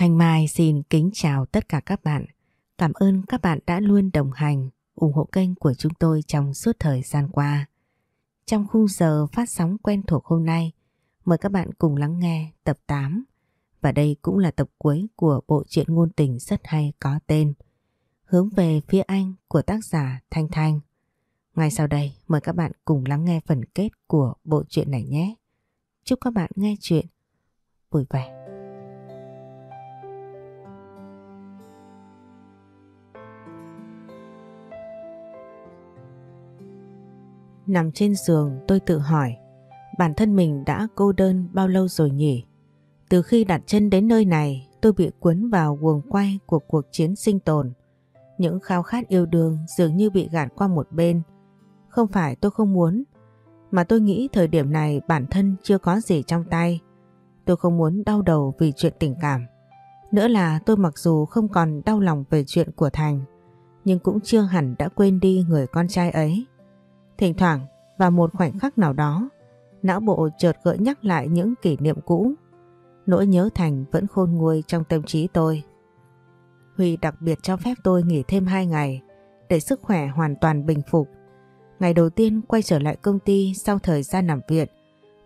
Thanh Mai xin kính chào tất cả các bạn. Cảm ơn các bạn đã luôn đồng hành, ủng hộ kênh của chúng tôi trong suốt thời gian qua. Trong khung giờ phát sóng quen thuộc hôm nay, mời các bạn cùng lắng nghe tập 8. Và đây cũng là tập cuối của bộ truyện ngôn tình rất hay có tên Hướng về phía anh của tác giả Thanh Thanh. Ngay sau đây mời các bạn cùng lắng nghe phần kết của bộ truyện này nhé. Chúc các bạn nghe chuyện vui vẻ. Nằm trên giường tôi tự hỏi bản thân mình đã cô đơn bao lâu rồi nhỉ? Từ khi đặt chân đến nơi này tôi bị cuốn vào guồng quay của cuộc chiến sinh tồn. Những khao khát yêu đương dường như bị gạt qua một bên. Không phải tôi không muốn, mà tôi nghĩ thời điểm này bản thân chưa có gì trong tay. Tôi không muốn đau đầu vì chuyện tình cảm. Nữa là tôi mặc dù không còn đau lòng về chuyện của Thành, nhưng cũng chưa hẳn đã quên đi người con trai ấy. Thỉnh thoảng, vào một khoảnh khắc nào đó, não bộ chợt gợi nhắc lại những kỷ niệm cũ. Nỗi nhớ Thành vẫn khôn nguôi trong tâm trí tôi. Huy đặc biệt cho phép tôi nghỉ thêm 2 ngày để sức khỏe hoàn toàn bình phục. Ngày đầu tiên quay trở lại công ty sau thời gian nằm viện,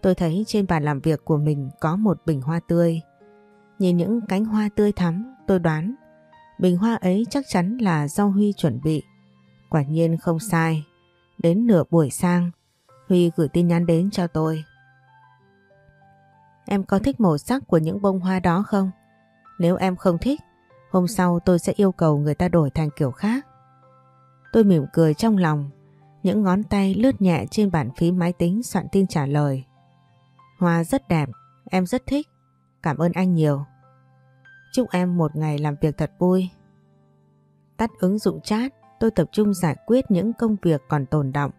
tôi thấy trên bàn làm việc của mình có một bình hoa tươi. Nhìn những cánh hoa tươi thắm, tôi đoán bình hoa ấy chắc chắn là do Huy chuẩn bị. Quả nhiên không sai. Đến nửa buổi sang, Huy gửi tin nhắn đến cho tôi. Em có thích màu sắc của những bông hoa đó không? Nếu em không thích, hôm sau tôi sẽ yêu cầu người ta đổi thành kiểu khác. Tôi mỉm cười trong lòng, những ngón tay lướt nhẹ trên bàn phím máy tính soạn tin trả lời. Hoa rất đẹp, em rất thích, cảm ơn anh nhiều. Chúc em một ngày làm việc thật vui. Tắt ứng dụng chat, tôi tập trung giải quyết những công việc còn tồn động.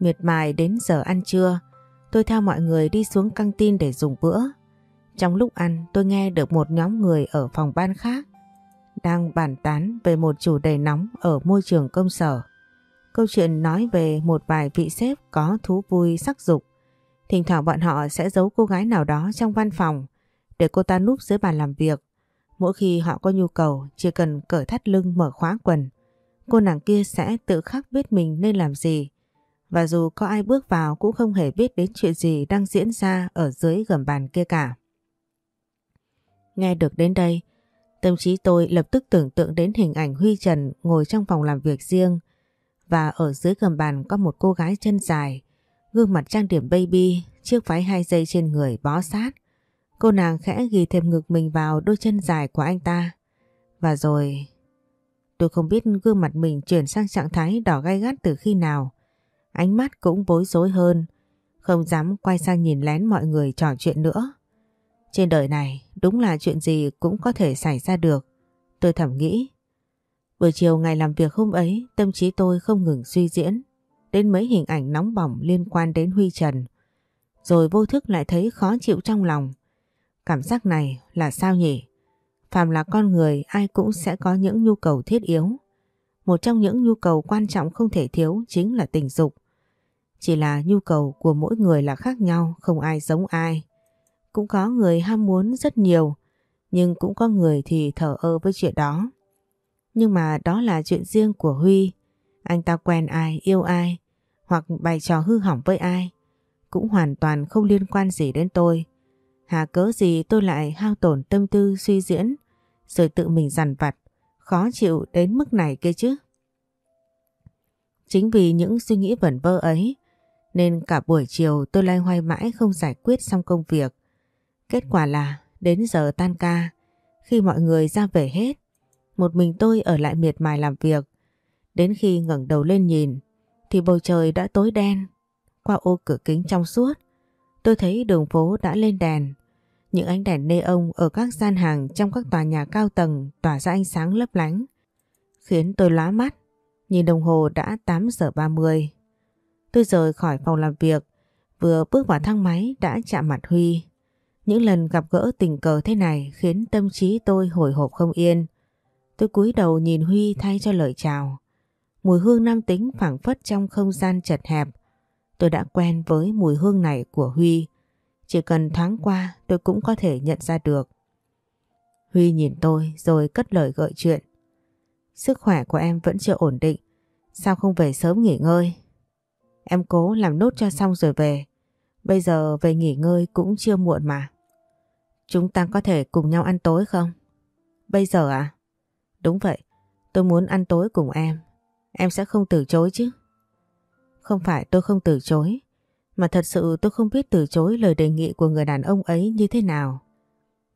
Miệt mài đến giờ ăn trưa, tôi theo mọi người đi xuống căng tin để dùng bữa. Trong lúc ăn tôi nghe được một nhóm người ở phòng ban khác đang bàn tán về một chủ đề nóng ở môi trường công sở. Câu chuyện nói về một vài vị sếp có thú vui sắc dục. Thỉnh thoảng bọn họ sẽ giấu cô gái nào đó trong văn phòng để cô ta núp dưới bàn làm việc. Mỗi khi họ có nhu cầu chỉ cần cởi thắt lưng mở khóa quần cô nàng kia sẽ tự khắc biết mình nên làm gì. Và dù có ai bước vào cũng không hề biết đến chuyện gì đang diễn ra ở dưới gầm bàn kia cả. Nghe được đến đây, tâm trí tôi lập tức tưởng tượng đến hình ảnh Huy Trần ngồi trong phòng làm việc riêng và ở dưới gầm bàn có một cô gái chân dài, gương mặt trang điểm baby, chiếc váy hai dây trên người bó sát. Cô nàng khẽ ghi thêm ngực mình vào đôi chân dài của anh ta. Và rồi Tôi không biết gương mặt mình chuyển sang trạng thái đỏ gai gắt từ khi nào. Ánh mắt cũng bối rối hơn, không dám quay sang nhìn lén mọi người trò chuyện nữa. Trên đời này đúng là chuyện gì cũng có thể xảy ra được. Tôi thầm nghĩ. Buổi chiều ngày làm việc hôm ấy, tâm trí tôi không ngừng suy diễn đến mấy hình ảnh nóng bỏng liên quan đến Huy Trần. Rồi vô thức lại thấy khó chịu trong lòng. Cảm giác này là sao nhỉ? Phàm là con người ai cũng sẽ có những nhu cầu thiết yếu. Một trong những nhu cầu quan trọng không thể thiếu chính là tình dục. Chỉ là nhu cầu của mỗi người là khác nhau, không ai giống ai. Cũng có người ham muốn rất nhiều, nhưng cũng có người thì thở ơ với chuyện đó. Nhưng mà đó là chuyện riêng của Huy. Anh ta quen ai, yêu ai, hoặc bày trò hư hỏng với ai, cũng hoàn toàn không liên quan gì đến tôi. Hà cớ gì tôi lại hao tổn tâm tư suy diễn rồi tự mình dằn vặt, khó chịu đến mức này kia chứ. Chính vì những suy nghĩ vẩn vơ ấy, nên cả buổi chiều tôi loay hoay mãi không giải quyết xong công việc. Kết quả là đến giờ tan ca, khi mọi người ra về hết, một mình tôi ở lại miệt mài làm việc. Đến khi ngẩng đầu lên nhìn, thì bầu trời đã tối đen. Qua ô cửa kính trong suốt, tôi thấy đường phố đã lên đèn. Những ánh đèn neon ở các gian hàng trong các tòa nhà cao tầng tỏa ra ánh sáng lấp lánh, khiến tôi lóa mắt. Nhìn đồng hồ đã 8 giờ 30. Tôi rời khỏi phòng làm việc, vừa bước vào thang máy đã chạm mặt Huy. Những lần gặp gỡ tình cờ thế này khiến tâm trí tôi hồi hộp không yên. Tôi cúi đầu nhìn Huy thay cho lời chào. Mùi hương nam tính phảng phất trong không gian chật hẹp. Tôi đã quen với mùi hương này của Huy. Chỉ cần thoáng qua tôi cũng có thể nhận ra được. Huy nhìn tôi rồi cất lời gợi chuyện. Sức khỏe của em vẫn chưa ổn định. Sao không về sớm nghỉ ngơi? Em cố làm nốt cho xong rồi về. Bây giờ về nghỉ ngơi cũng chưa muộn mà. Chúng ta có thể cùng nhau ăn tối không? Bây giờ à? Đúng vậy, tôi muốn ăn tối cùng em. Em sẽ không từ chối chứ? Không phải tôi không từ chối, mà thật sự tôi không biết từ chối lời đề nghị của người đàn ông ấy như thế nào.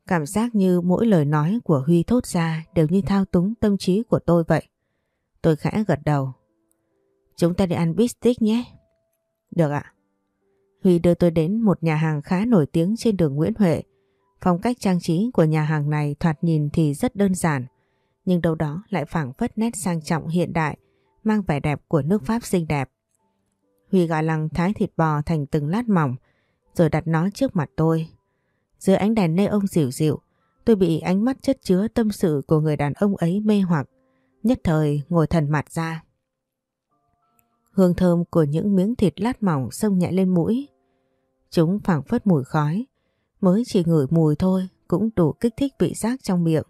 Cảm giác như mỗi lời nói của Huy thốt ra đều như thao túng tâm trí của tôi vậy. Tôi khẽ gật đầu. Chúng ta đi ăn bít nhé. Được ạ. Huy đưa tôi đến một nhà hàng khá nổi tiếng trên đường Nguyễn Huệ. Phong cách trang trí của nhà hàng này thoạt nhìn thì rất đơn giản, nhưng đâu đó lại phảng phất nét sang trọng hiện đại, mang vẻ đẹp của nước Pháp xinh đẹp. Huy gà lăng thái thịt bò thành từng lát mỏng, rồi đặt nó trước mặt tôi. Dưới ánh đèn nê ông dịu dịu, tôi bị ánh mắt chất chứa tâm sự của người đàn ông ấy mê hoặc, nhất thời ngồi thần mặt ra. Hương thơm của những miếng thịt lát mỏng xông nhẹ lên mũi. Chúng phảng phất mùi khói, mới chỉ ngửi mùi thôi cũng đủ kích thích vị giác trong miệng.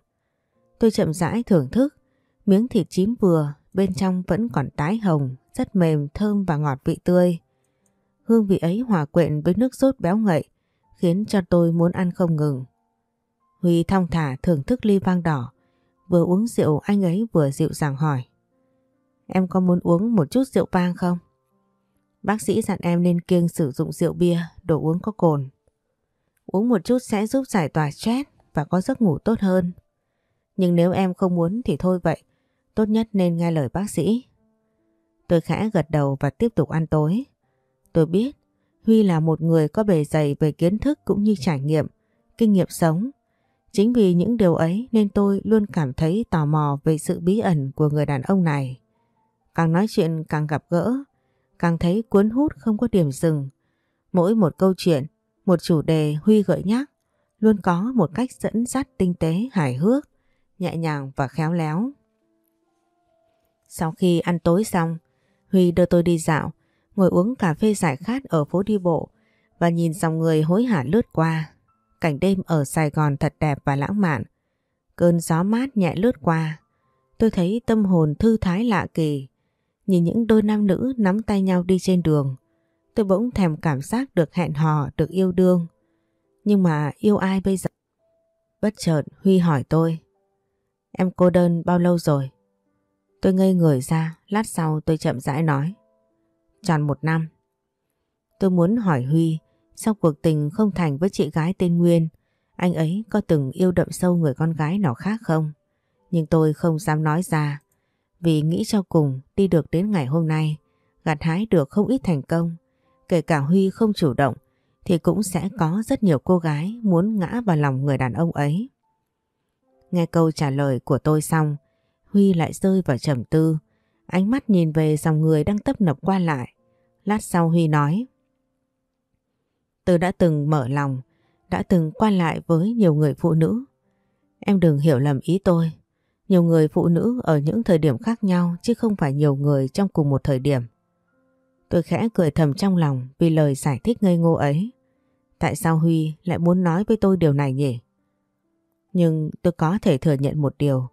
Tôi chậm rãi thưởng thức, miếng thịt chín vừa, bên trong vẫn còn tái hồng, rất mềm, thơm và ngọt vị tươi. Hương vị ấy hòa quyện với nước sốt béo ngậy, khiến cho tôi muốn ăn không ngừng. Huy thong thả thưởng thức ly vang đỏ, vừa uống rượu anh ấy vừa dịu dàng hỏi. Em có muốn uống một chút rượu vang không? Bác sĩ dặn em nên kiêng sử dụng rượu bia, đồ uống có cồn. Uống một chút sẽ giúp giải tỏa stress và có giấc ngủ tốt hơn. Nhưng nếu em không muốn thì thôi vậy, tốt nhất nên nghe lời bác sĩ. Tôi khẽ gật đầu và tiếp tục ăn tối. Tôi biết Huy là một người có bề dày về kiến thức cũng như trải nghiệm, kinh nghiệm sống. Chính vì những điều ấy nên tôi luôn cảm thấy tò mò về sự bí ẩn của người đàn ông này. Càng nói chuyện càng gặp gỡ, càng thấy cuốn hút không có điểm dừng. Mỗi một câu chuyện, một chủ đề Huy gợi nhắc, luôn có một cách dẫn dắt tinh tế hài hước, nhẹ nhàng và khéo léo. Sau khi ăn tối xong, Huy đưa tôi đi dạo, ngồi uống cà phê giải khát ở phố đi bộ và nhìn dòng người hối hả lướt qua. Cảnh đêm ở Sài Gòn thật đẹp và lãng mạn. Cơn gió mát nhẹ lướt qua. Tôi thấy tâm hồn thư thái lạ kỳ. Nhìn những đôi nam nữ nắm tay nhau đi trên đường. Tôi bỗng thèm cảm giác được hẹn hò, được yêu đương. Nhưng mà yêu ai bây giờ? Bất chợt Huy hỏi tôi. Em cô đơn bao lâu rồi? Tôi ngây người ra, lát sau tôi chậm rãi nói. Tròn một năm. Tôi muốn hỏi Huy, sau cuộc tình không thành với chị gái tên Nguyên, anh ấy có từng yêu đậm sâu người con gái nào khác không? Nhưng tôi không dám nói ra, vì nghĩ cho cùng đi được đến ngày hôm nay, gặt hái được không ít thành công. Kể cả Huy không chủ động, thì cũng sẽ có rất nhiều cô gái muốn ngã vào lòng người đàn ông ấy. Nghe câu trả lời của tôi xong, Huy lại rơi vào trầm tư, ánh mắt nhìn về dòng người đang tấp nập qua lại. Lát sau Huy nói, "Tớ đã từng mở lòng, đã từng qua lại với nhiều người phụ nữ. Em đừng hiểu lầm ý tôi. Nhiều người phụ nữ ở những thời điểm khác nhau chứ không phải nhiều người trong cùng một thời điểm. Tôi khẽ cười thầm trong lòng vì lời giải thích ngây ngô ấy. Tại sao Huy lại muốn nói với tôi điều này nhỉ? Nhưng tôi có thể thừa nhận một điều.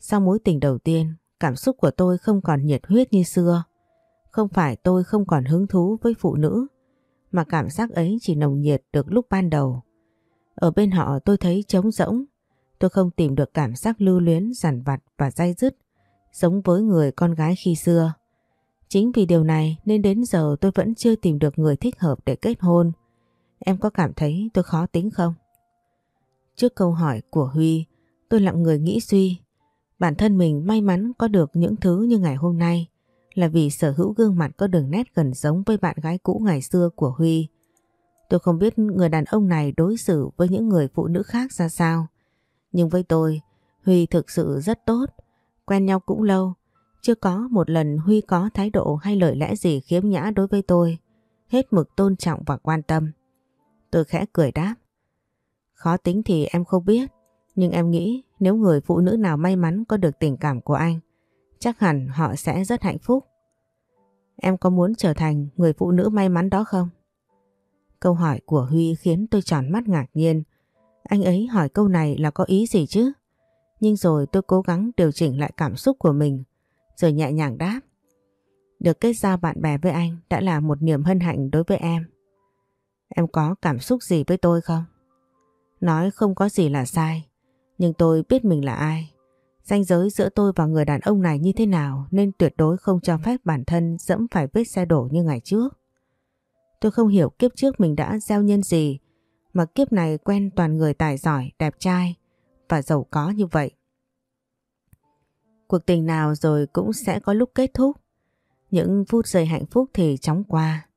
Sau mối tình đầu tiên, cảm xúc của tôi không còn nhiệt huyết như xưa. Không phải tôi không còn hứng thú với phụ nữ, mà cảm giác ấy chỉ nồng nhiệt được lúc ban đầu. Ở bên họ tôi thấy trống rỗng, tôi không tìm được cảm giác lưu luyến, giản vặt và dai dứt, giống với người con gái khi xưa. Chính vì điều này nên đến giờ tôi vẫn chưa tìm được người thích hợp để kết hôn. Em có cảm thấy tôi khó tính không? Trước câu hỏi của Huy, tôi lặng người nghĩ suy. Bản thân mình may mắn có được những thứ như ngày hôm nay là vì sở hữu gương mặt có đường nét gần giống với bạn gái cũ ngày xưa của Huy. Tôi không biết người đàn ông này đối xử với những người phụ nữ khác ra sao. Nhưng với tôi, Huy thực sự rất tốt. Quen nhau cũng lâu. Chưa có một lần Huy có thái độ hay lời lẽ gì khiếm nhã đối với tôi. Hết mực tôn trọng và quan tâm. Tôi khẽ cười đáp. Khó tính thì em không biết. Nhưng em nghĩ nếu người phụ nữ nào may mắn có được tình cảm của anh, chắc hẳn họ sẽ rất hạnh phúc. Em có muốn trở thành người phụ nữ may mắn đó không? Câu hỏi của Huy khiến tôi tròn mắt ngạc nhiên. Anh ấy hỏi câu này là có ý gì chứ? Nhưng rồi tôi cố gắng điều chỉnh lại cảm xúc của mình, rồi nhẹ nhàng đáp. Được kết giao bạn bè với anh đã là một niềm hân hạnh đối với em. Em có cảm xúc gì với tôi không? Nói không có gì là sai, nhưng tôi biết mình là ai. ranh giới giữa tôi và người đàn ông này như thế nào nên tuyệt đối không cho phép bản thân dẫm phải vết xe đổ như ngày trước. Tôi không hiểu kiếp trước mình đã gieo nhân gì mà kiếp này quen toàn người tài giỏi, đẹp trai và giàu có như vậy. Cuộc tình nào rồi cũng sẽ có lúc kết thúc. Những phút giây hạnh phúc thì chóng qua.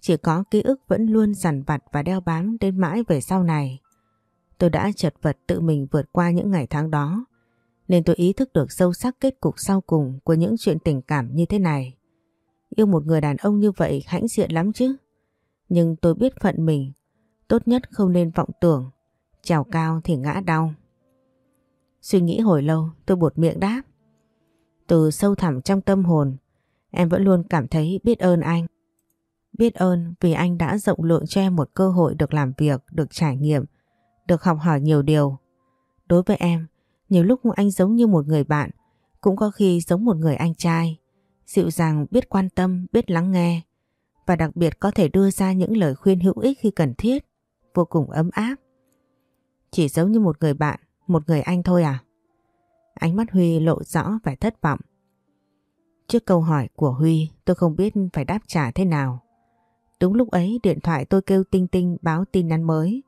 Chỉ có ký ức vẫn luôn dằn vặt và đeo bám đến mãi về sau này. Tôi đã chật vật tự mình vượt qua những ngày tháng đó. Nên tôi ý thức được sâu sắc kết cục sau cùng của những chuyện tình cảm như thế này. Yêu một người đàn ông như vậy hãnh diện lắm chứ. Nhưng tôi biết phận mình. Tốt nhất không nên vọng tưởng. Trèo cao thì ngã đau. Suy nghĩ hồi lâu tôi buột miệng đáp. Từ sâu thẳm trong tâm hồn em vẫn luôn cảm thấy biết ơn anh. Biết ơn vì anh đã rộng lượng cho em một cơ hội được làm việc, được trải nghiệm, được học hỏi nhiều điều. Đối với em, nhiều lúc anh giống như một người bạn, cũng có khi giống một người anh trai, dịu dàng biết quan tâm, biết lắng nghe và đặc biệt có thể đưa ra những lời khuyên hữu ích khi cần thiết, vô cùng ấm áp. Chỉ giống như một người bạn, một người anh thôi à? Ánh mắt Huy lộ rõ vẻ thất vọng. Trước câu hỏi của Huy tôi không biết phải đáp trả thế nào. Đúng lúc ấy điện thoại tôi kêu Tinh Tinh báo tin nhắn mới.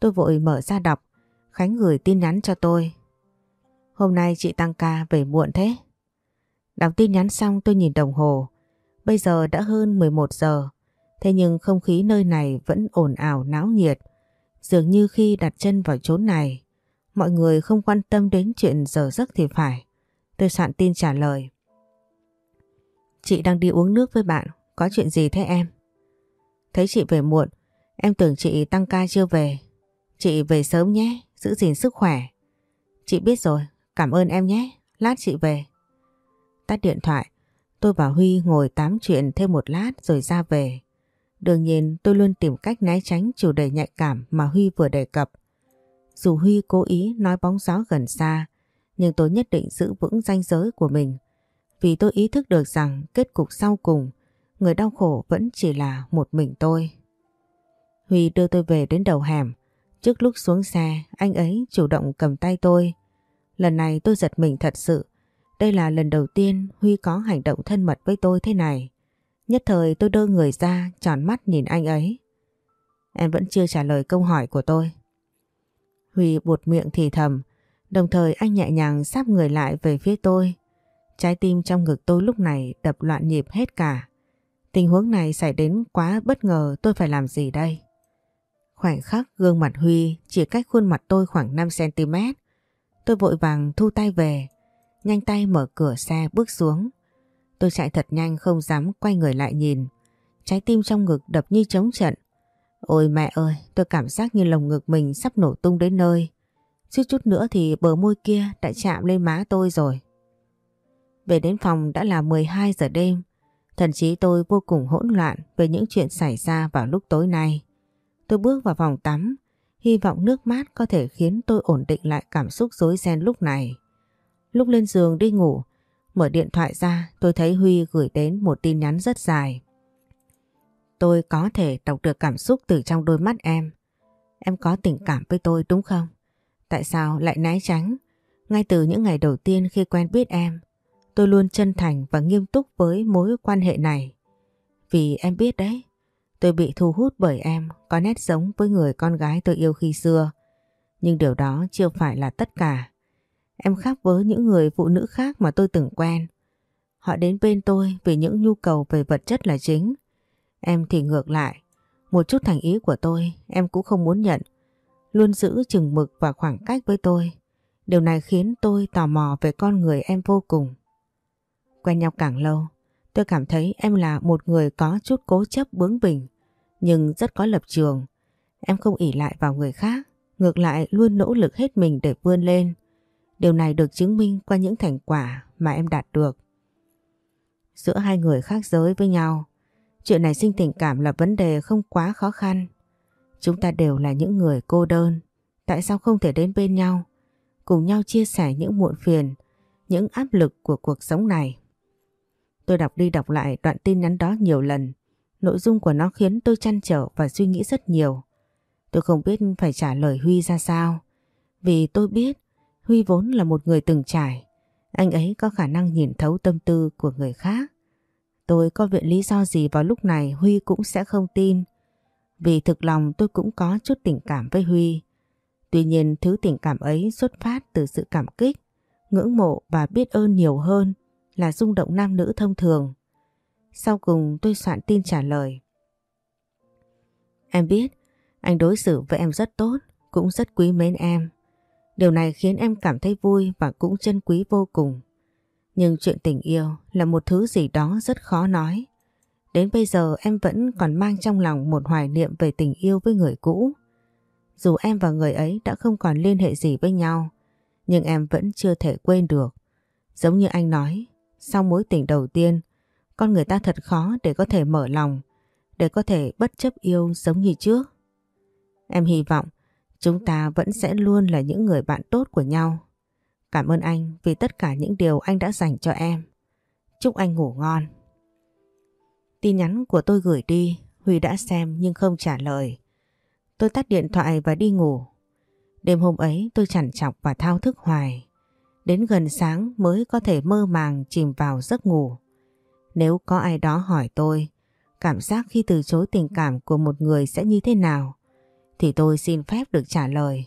Tôi vội mở ra đọc. Khánh gửi tin nhắn cho tôi. Hôm nay chị tăng ca về muộn thế. Đọc tin nhắn xong tôi nhìn đồng hồ. Bây giờ đã hơn 11 giờ. Thế nhưng không khí nơi này vẫn ồn ào náo nhiệt. Dường như khi đặt chân vào chốn này, mọi người không quan tâm đến chuyện giờ giấc thì phải. Tôi soạn tin trả lời. Chị đang đi uống nước với bạn, có chuyện gì thế em? Thấy chị về muộn, em tưởng chị tăng ca chưa về. Chị về sớm nhé, giữ gìn sức khỏe. Chị biết rồi, cảm ơn em nhé, lát chị về. Tắt điện thoại, tôi và Huy ngồi tám chuyện thêm một lát rồi ra về. Đương nhiên tôi luôn tìm cách né tránh chủ đề nhạy cảm mà Huy vừa đề cập. Dù Huy cố ý nói bóng gió gần xa, nhưng tôi nhất định giữ vững ranh giới của mình. Vì tôi ý thức được rằng kết cục sau cùng, người đau khổ vẫn chỉ là một mình tôi. Huy đưa tôi về đến đầu hẻm. Trước lúc xuống xe, anh ấy chủ động cầm tay tôi. Lần này tôi giật mình thật sự. Đây là lần đầu tiên Huy có hành động thân mật với tôi thế này. Nhất thời tôi đơ người ra, tròn mắt nhìn anh ấy. Em vẫn chưa trả lời câu hỏi của tôi. Huy buột miệng thì thầm, đồng thời anh nhẹ nhàng sáp người lại về phía tôi. Trái tim trong ngực tôi lúc này đập loạn nhịp hết cả. Tình huống này xảy đến quá bất ngờ tôi phải làm gì đây? Khoảnh khắc gương mặt Huy chỉ cách khuôn mặt tôi khoảng 5cm. Tôi vội vàng thu tay về, nhanh tay mở cửa xe bước xuống. Tôi chạy thật nhanh không dám quay người lại nhìn. Trái tim trong ngực đập như trống trận. Ôi mẹ ơi, tôi cảm giác như lồng ngực mình sắp nổ tung đến nơi. Chút chút nữa thì bờ môi kia đã chạm lên má tôi rồi. Về đến phòng đã là 12 giờ đêm. Thần trí tôi vô cùng hỗn loạn về những chuyện xảy ra vào lúc tối nay. Tôi bước vào phòng tắm, hy vọng nước mát có thể khiến tôi ổn định lại cảm xúc rối ren lúc này. Lúc lên giường đi ngủ, mở điện thoại ra tôi thấy Huy gửi đến một tin nhắn rất dài. Tôi có thể đọc được cảm xúc từ trong đôi mắt em. Em có tình cảm với tôi đúng không? Tại sao lại né tránh? Ngay từ những ngày đầu tiên khi quen biết em, tôi luôn chân thành và nghiêm túc với mối quan hệ này. Vì em biết đấy, tôi bị thu hút bởi em có nét giống với người con gái tôi yêu khi xưa. Nhưng điều đó chưa phải là tất cả. Em khác với những người phụ nữ khác mà tôi từng quen. Họ đến bên tôi vì những nhu cầu về vật chất là chính. Em thì ngược lại, một chút thành ý của tôi em cũng không muốn nhận. Luôn giữ chừng mực và khoảng cách với tôi. Điều này khiến tôi tò mò về con người em vô cùng. Quen nhau càng lâu, tôi cảm thấy em là một người có chút cố chấp bướng bỉnh, nhưng rất có lập trường. Em không ỉ lại vào người khác, ngược lại luôn nỗ lực hết mình để vươn lên. Điều này được chứng minh qua những thành quả mà em đạt được. Giữa hai người khác giới với nhau, chuyện này sinh tình cảm là vấn đề không quá khó khăn. Chúng ta đều là những người cô đơn, tại sao không thể đến bên nhau, cùng nhau chia sẻ những muộn phiền, những áp lực của cuộc sống này. Tôi đọc đi đọc lại đoạn tin nhắn đó nhiều lần. Nội dung của nó khiến tôi chăn trở và suy nghĩ rất nhiều. Tôi không biết phải trả lời Huy ra sao. Vì tôi biết Huy vốn là một người từng trải. Anh ấy có khả năng nhìn thấu tâm tư của người khác. Tôi có viện lý do gì vào lúc này Huy cũng sẽ không tin. Vì thực lòng tôi cũng có chút tình cảm với Huy. Tuy nhiên thứ tình cảm ấy xuất phát từ sự cảm kích, ngưỡng mộ và biết ơn nhiều hơn là rung động nam nữ thông thường. Sau cùng tôi soạn tin trả lời. Em biết anh đối xử với em rất tốt, cũng rất quý mến em. Điều này khiến em cảm thấy vui và cũng trân quý vô cùng. Nhưng chuyện tình yêu là một thứ gì đó rất khó nói. Đến bây giờ em vẫn còn mang trong lòng một hoài niệm về tình yêu với người cũ. Dù em và người ấy đã không còn liên hệ gì với nhau, nhưng em vẫn chưa thể quên được. Giống như anh nói, sau mối tình đầu tiên, con người ta thật khó để có thể mở lòng, để có thể bất chấp yêu giống như trước. Em hy vọng chúng ta vẫn sẽ luôn là những người bạn tốt của nhau. Cảm ơn anh vì tất cả những điều anh đã dành cho em. Chúc anh ngủ ngon. Tin nhắn của tôi gửi đi, Huy đã xem nhưng không trả lời. Tôi tắt điện thoại và đi ngủ. Đêm hôm ấy tôi chằn chọc và thao thức hoài. Đến gần sáng mới có thể mơ màng chìm vào giấc ngủ. Nếu có ai đó hỏi tôi, cảm giác khi từ chối tình cảm của một người sẽ như thế nào, thì tôi xin phép được trả lời.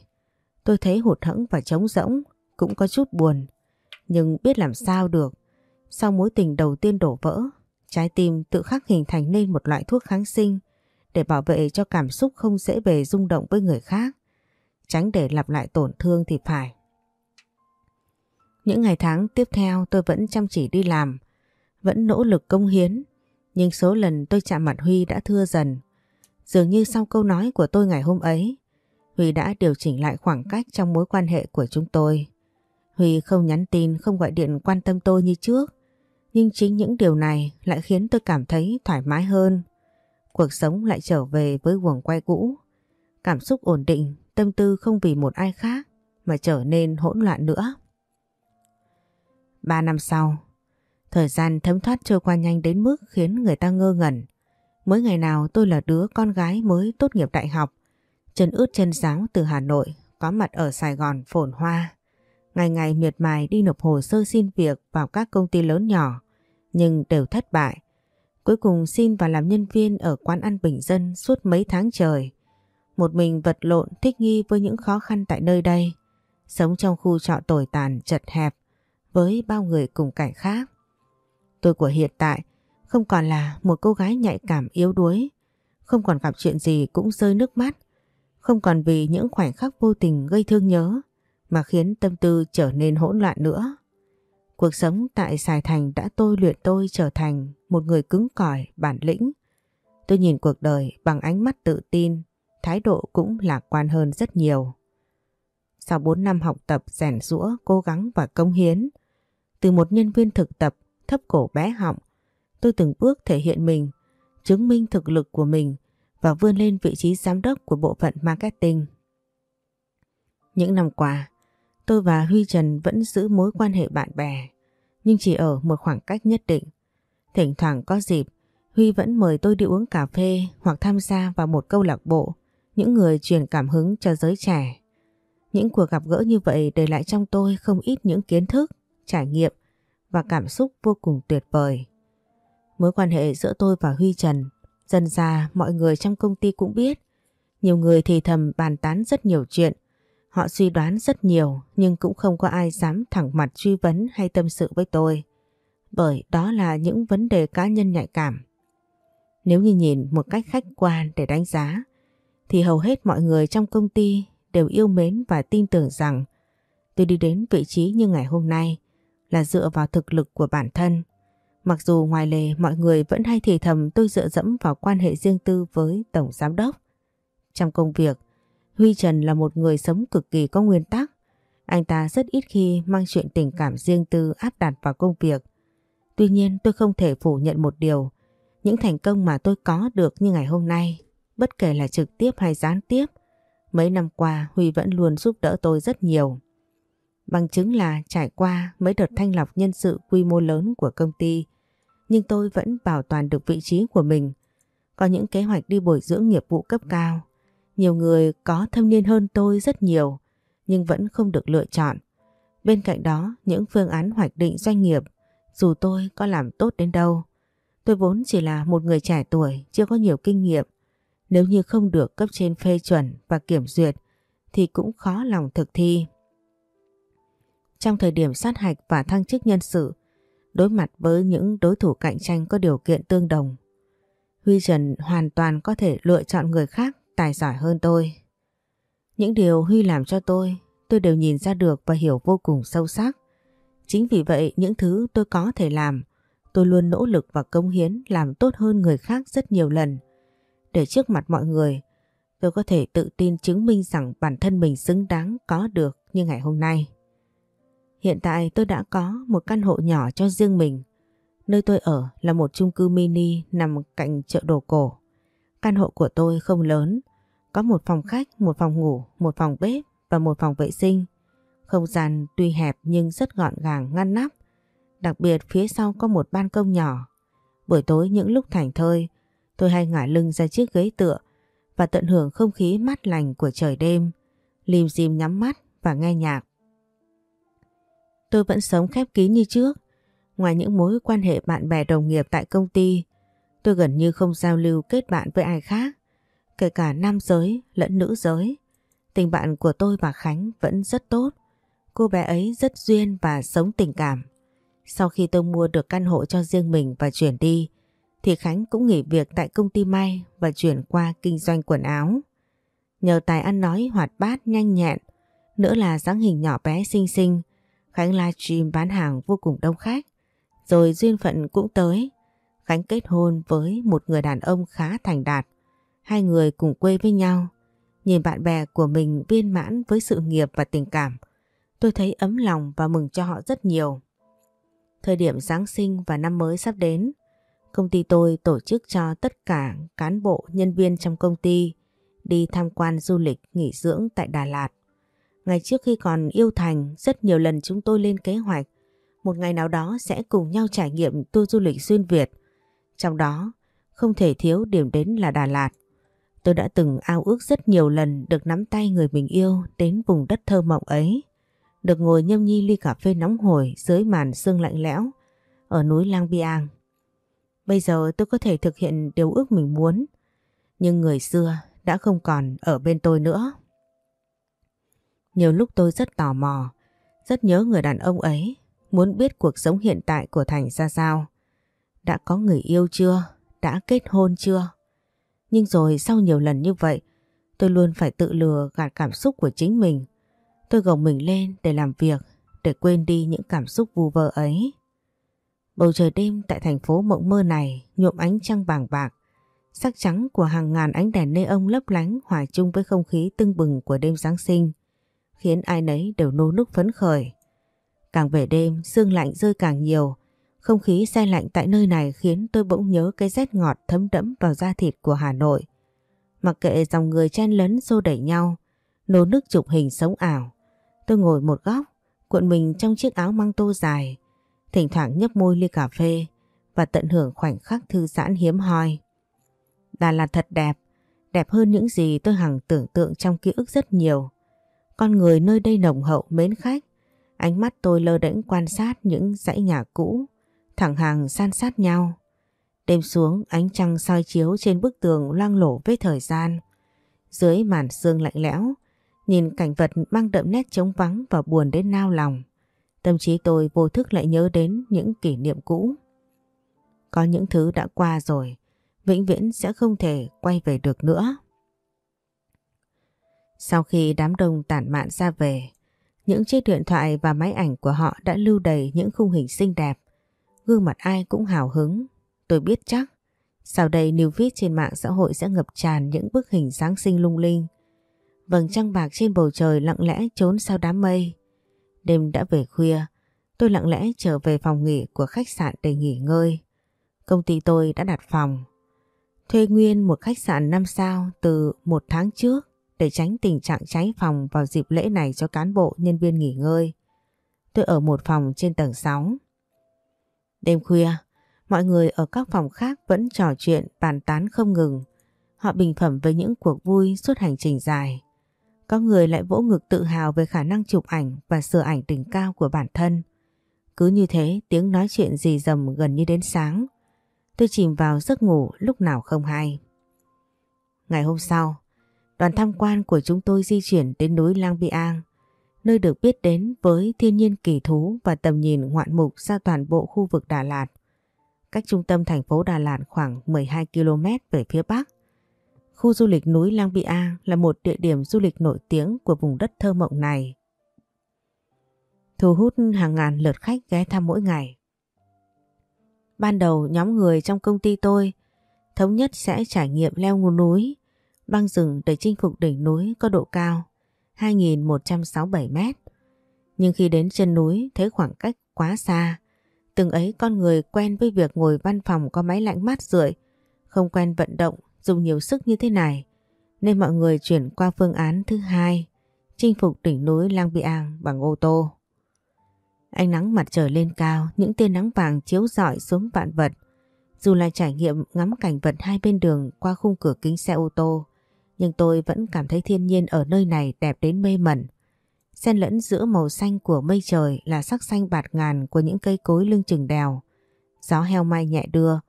Tôi thấy hụt hẫng và trống rỗng, cũng có chút buồn, nhưng biết làm sao được. Sau mối tình đầu tiên đổ vỡ, trái tim tự khắc hình thành nên một loại thuốc kháng sinh để bảo vệ cho cảm xúc không dễ bề rung động với người khác. Tránh để lặp lại tổn thương thì phải. Những ngày tháng tiếp theo tôi vẫn chăm chỉ đi làm, vẫn nỗ lực công hiến, nhưng số lần tôi chạm mặt Huy đã thưa dần. Dường như sau câu nói của tôi ngày hôm ấy, Huy đã điều chỉnh lại khoảng cách trong mối quan hệ của chúng tôi. Huy không nhắn tin, không gọi điện quan tâm tôi như trước, nhưng chính những điều này lại khiến tôi cảm thấy thoải mái hơn. Cuộc sống lại trở về với quần quay cũ. Cảm xúc ổn định, tâm tư không vì một ai khác mà trở nên hỗn loạn nữa. Ba năm sau, thời gian thấm thoát trôi qua nhanh đến mức khiến người ta ngơ ngẩn. Mới ngày nào tôi là đứa con gái mới tốt nghiệp đại học, chân ướt chân giáo từ Hà Nội, có mặt ở Sài Gòn phồn hoa. Ngày ngày miệt mài đi nộp hồ sơ xin việc vào các công ty lớn nhỏ, nhưng đều thất bại. Cuối cùng xin vào làm nhân viên ở quán ăn bình dân suốt mấy tháng trời. Một mình vật lộn thích nghi với những khó khăn tại nơi đây. Sống trong khu trọ tồi tàn chật hẹp với bao người cùng cảnh khác. Tôi của hiện tại không còn là một cô gái nhạy cảm yếu đuối, không còn gặp chuyện gì cũng rơi nước mắt, không còn vì những khoảnh khắc vô tình gây thương nhớ mà khiến tâm tư trở nên hỗn loạn nữa. Cuộc sống tại Sài Thành đã tôi luyện tôi trở thành một người cứng cỏi, bản lĩnh. Tôi nhìn cuộc đời bằng ánh mắt tự tin, thái độ cũng lạc quan hơn rất nhiều. Sau 4 năm học tập rèn rũa, cố gắng và công hiến, từ một nhân viên thực tập thấp cổ bé họng, tôi từng bước thể hiện mình, chứng minh thực lực của mình và vươn lên vị trí giám đốc của bộ phận marketing. Những năm qua, tôi và Huy Trần vẫn giữ mối quan hệ bạn bè, nhưng chỉ ở một khoảng cách nhất định. Thỉnh thoảng có dịp, Huy vẫn mời tôi đi uống cà phê hoặc tham gia vào một câu lạc bộ, những người truyền cảm hứng cho giới trẻ. Những cuộc gặp gỡ như vậy để lại trong tôi không ít những kiến thức, trải nghiệm và cảm xúc vô cùng tuyệt vời. Mối quan hệ giữa tôi và Huy Trần, dần ra mọi người trong công ty cũng biết. Nhiều người thì thầm bàn tán rất nhiều chuyện. Họ suy đoán rất nhiều, nhưng cũng không có ai dám thẳng mặt truy vấn hay tâm sự với tôi. Bởi đó là những vấn đề cá nhân nhạy cảm. Nếu như nhìn một cách khách quan để đánh giá, thì hầu hết mọi người trong công ty đều yêu mến và tin tưởng rằng tôi đi đến vị trí như ngày hôm nay là dựa vào thực lực của bản thân. Mặc dù ngoài lề mọi người vẫn hay thì thầm tôi dựa dẫm vào quan hệ riêng tư với Tổng Giám Đốc. Trong công việc, Huy Trần là một người sống cực kỳ có nguyên tắc. Anh ta rất ít khi mang chuyện tình cảm riêng tư áp đặt vào công việc. Tuy nhiên tôi không thể phủ nhận một điều. Những thành công mà tôi có được như ngày hôm nay, bất kể là trực tiếp hay gián tiếp, Mấy năm qua Huy vẫn luôn giúp đỡ tôi rất nhiều. Bằng chứng là trải qua mấy đợt thanh lọc nhân sự quy mô lớn của công ty, nhưng tôi vẫn bảo toàn được vị trí của mình. Có những kế hoạch đi bồi dưỡng nghiệp vụ cấp cao. Nhiều người có thâm niên hơn tôi rất nhiều, nhưng vẫn không được lựa chọn. Bên cạnh đó, những phương án hoạch định doanh nghiệp, dù tôi có làm tốt đến đâu, tôi vốn chỉ là một người trẻ tuổi, chưa có nhiều kinh nghiệm. Nếu như không được cấp trên phê chuẩn và kiểm duyệt, thì cũng khó lòng thực thi. Trong thời điểm sát hạch và thăng chức nhân sự, đối mặt với những đối thủ cạnh tranh có điều kiện tương đồng, Huy Trần hoàn toàn có thể lựa chọn người khác tài giỏi hơn tôi. Những điều Huy làm cho tôi, tôi đều nhìn ra được và hiểu vô cùng sâu sắc. Chính vì vậy những thứ tôi có thể làm, tôi luôn nỗ lực và công hiến làm tốt hơn người khác rất nhiều lần. Để trước mặt mọi người, tôi có thể tự tin chứng minh rằng bản thân mình xứng đáng có được như ngày hôm nay. Hiện tại tôi đã có một căn hộ nhỏ cho riêng mình. Nơi tôi ở là một chung cư mini nằm cạnh chợ đồ cổ. Căn hộ của tôi không lớn, có một phòng khách, một phòng ngủ, một phòng bếp và một phòng vệ sinh. Không gian tuy hẹp nhưng rất gọn gàng ngăn nắp. Đặc biệt phía sau có một ban công nhỏ. Buổi tối những lúc thảnh thơi, tôi hay ngả lưng ra chiếc ghế tựa và tận hưởng không khí mát lành của trời đêm, lim dim nhắm mắt và nghe nhạc. Tôi vẫn sống khép kín như trước. Ngoài những mối quan hệ bạn bè đồng nghiệp tại công ty, tôi gần như không giao lưu kết bạn với ai khác, kể cả nam giới lẫn nữ giới. Tình bạn của tôi và Khánh vẫn rất tốt. Cô bé ấy rất duyên và sống tình cảm. Sau khi tôi mua được căn hộ cho riêng mình và chuyển đi, thì Khánh cũng nghỉ việc tại công ty may và chuyển qua kinh doanh quần áo. Nhờ tài ăn nói hoạt bát nhanh nhẹn, nữa là dáng hình nhỏ bé xinh xinh, Khánh livestream bán hàng vô cùng đông khách. Rồi duyên phận cũng tới. Khánh kết hôn với một người đàn ông khá thành đạt. Hai người cùng quê với nhau. Nhìn bạn bè của mình viên mãn với sự nghiệp và tình cảm. Tôi thấy ấm lòng và mừng cho họ rất nhiều. Thời điểm Giáng sinh và năm mới sắp đến, công ty tôi tổ chức cho tất cả cán bộ nhân viên trong công ty đi tham quan du lịch nghỉ dưỡng tại Đà Lạt. Ngày trước khi còn yêu Thành, rất nhiều lần chúng tôi lên kế hoạch một ngày nào đó sẽ cùng nhau trải nghiệm tour du lịch xuyên Việt. Trong đó, không thể thiếu điểm đến là Đà Lạt. Tôi đã từng ao ước rất nhiều lần được nắm tay người mình yêu đến vùng đất thơ mộng ấy. Được ngồi nhâm nhi ly cà phê nóng hổi dưới màn sương lạnh lẽo ở núi Lang Biang. Bây giờ tôi có thể thực hiện điều ước mình muốn. Nhưng người xưa đã không còn ở bên tôi nữa. Nhiều lúc tôi rất tò mò, rất nhớ người đàn ông ấy, muốn biết cuộc sống hiện tại của Thành ra sao. Đã có người yêu chưa? Đã kết hôn chưa? Nhưng rồi sau nhiều lần như vậy, tôi luôn phải tự lừa gạt cảm xúc của chính mình. Tôi gồng mình lên để làm việc, để quên đi những cảm xúc vu vơ ấy. Bầu trời đêm tại thành phố mộng mơ này nhuộm ánh trăng vàng bạc, sắc trắng của hàng ngàn ánh đèn nê ông lấp lánh hòa chung với không khí tưng bừng của đêm Giáng sinh khiến ai nấy đều nô nức phấn khởi. Càng về đêm, sương lạnh rơi càng nhiều, không khí xe lạnh tại nơi này khiến tôi bỗng nhớ cái rét ngọt thấm đẫm vào da thịt của Hà Nội. Mặc kệ dòng người chen lấn xô đẩy nhau, nô nức chụp hình sống ảo. Tôi ngồi một góc, cuộn mình trong chiếc áo măng tô dài, thỉnh thoảng nhấp môi ly cà phê và tận hưởng khoảnh khắc thư giãn hiếm hoi. Đà Lạt thật đẹp, đẹp hơn những gì tôi hằng tưởng tượng trong ký ức rất nhiều. Con người nơi đây nồng hậu mến khách. Ánh mắt tôi lơ đễnh quan sát những dãy nhà cũ, thẳng hàng san sát nhau. Đêm xuống ánh trăng soi chiếu trên bức tường loang lổ với thời gian. Dưới màn sương lạnh lẽo, nhìn cảnh vật mang đậm nét trống vắng và buồn đến nao lòng. Tâm trí tôi vô thức lại nhớ đến những kỷ niệm cũ. Có những thứ đã qua rồi, vĩnh viễn sẽ không thể quay về được nữa. Sau khi đám đông tản mạn ra về, những chiếc điện thoại và máy ảnh của họ đã lưu đầy những khung hình xinh đẹp. Gương mặt ai cũng hào hứng. Tôi biết chắc, sau đây new feed trên mạng xã hội sẽ ngập tràn những bức hình Giáng sinh lung linh. Vầng trăng bạc trên bầu trời lặng lẽ trốn sau đám mây. Đêm đã về khuya, tôi lặng lẽ trở về phòng nghỉ của khách sạn để nghỉ ngơi. Công ty tôi đã đặt phòng. Thuê nguyên một khách sạn 5 sao từ một tháng trước để tránh tình trạng cháy phòng vào dịp lễ này cho cán bộ nhân viên nghỉ ngơi. Tôi ở một phòng trên tầng 6. Đêm khuya, mọi người ở các phòng khác vẫn trò chuyện bàn tán không ngừng. Họ bình phẩm với những cuộc vui suốt hành trình dài. Có người lại vỗ ngực tự hào về khả năng chụp ảnh và sửa ảnh đỉnh cao của bản thân. Cứ như thế tiếng nói chuyện dì dầm gần như đến sáng. Tôi chìm vào giấc ngủ lúc nào không hay. Ngày hôm sau, đoàn tham quan của chúng tôi di chuyển đến núi Lang Biang, nơi được biết đến với thiên nhiên kỳ thú và tầm nhìn ngoạn mục ra toàn bộ khu vực Đà Lạt. Cách trung tâm thành phố Đà Lạt khoảng 12 km về phía bắc. Khu du lịch núi Lang Biang là một địa điểm du lịch nổi tiếng của vùng đất thơ mộng này. Thu hút hàng ngàn lượt khách ghé thăm mỗi ngày. Ban đầu nhóm người trong công ty tôi thống nhất sẽ trải nghiệm leo ngọn núi, băng rừng để chinh phục đỉnh núi có độ cao 2.167 mét. Nhưng khi đến chân núi thấy khoảng cách quá xa, từng ấy con người quen với việc ngồi văn phòng có máy lạnh mát rượi, không quen vận động, dùng nhiều sức như thế này, nên mọi người chuyển qua phương án thứ hai, chinh phục đỉnh núi Lang Biang bằng ô tô. Ánh nắng mặt trời lên cao, những tia nắng vàng chiếu rọi xuống vạn vật. Dù là trải nghiệm ngắm cảnh vật hai bên đường qua khung cửa kính xe ô tô, nhưng tôi vẫn cảm thấy thiên nhiên ở nơi này đẹp đến mê mẩn. Xen lẫn giữa màu xanh của mây trời là sắc xanh bạt ngàn của những cây cối lưng chừng đèo. Gió heo mai nhẹ đưa,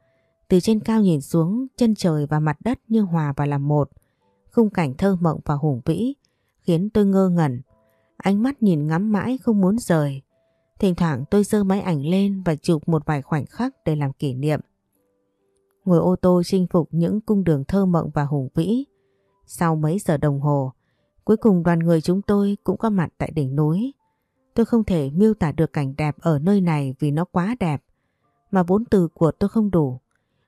từ trên cao nhìn xuống chân trời và mặt đất như hòa và làm một. Khung cảnh thơ mộng và hùng vĩ khiến tôi ngơ ngẩn. Ánh mắt nhìn ngắm mãi không muốn rời. Thỉnh thoảng tôi dơ máy ảnh lên và chụp một vài khoảnh khắc để làm kỷ niệm. Ngồi ô tô chinh phục những cung đường thơ mộng và hùng vĩ. Sau mấy giờ đồng hồ, cuối cùng đoàn người chúng tôi cũng có mặt tại đỉnh núi. Tôi không thể miêu tả được cảnh đẹp ở nơi này vì nó quá đẹp. Mà bốn từ của tôi không đủ.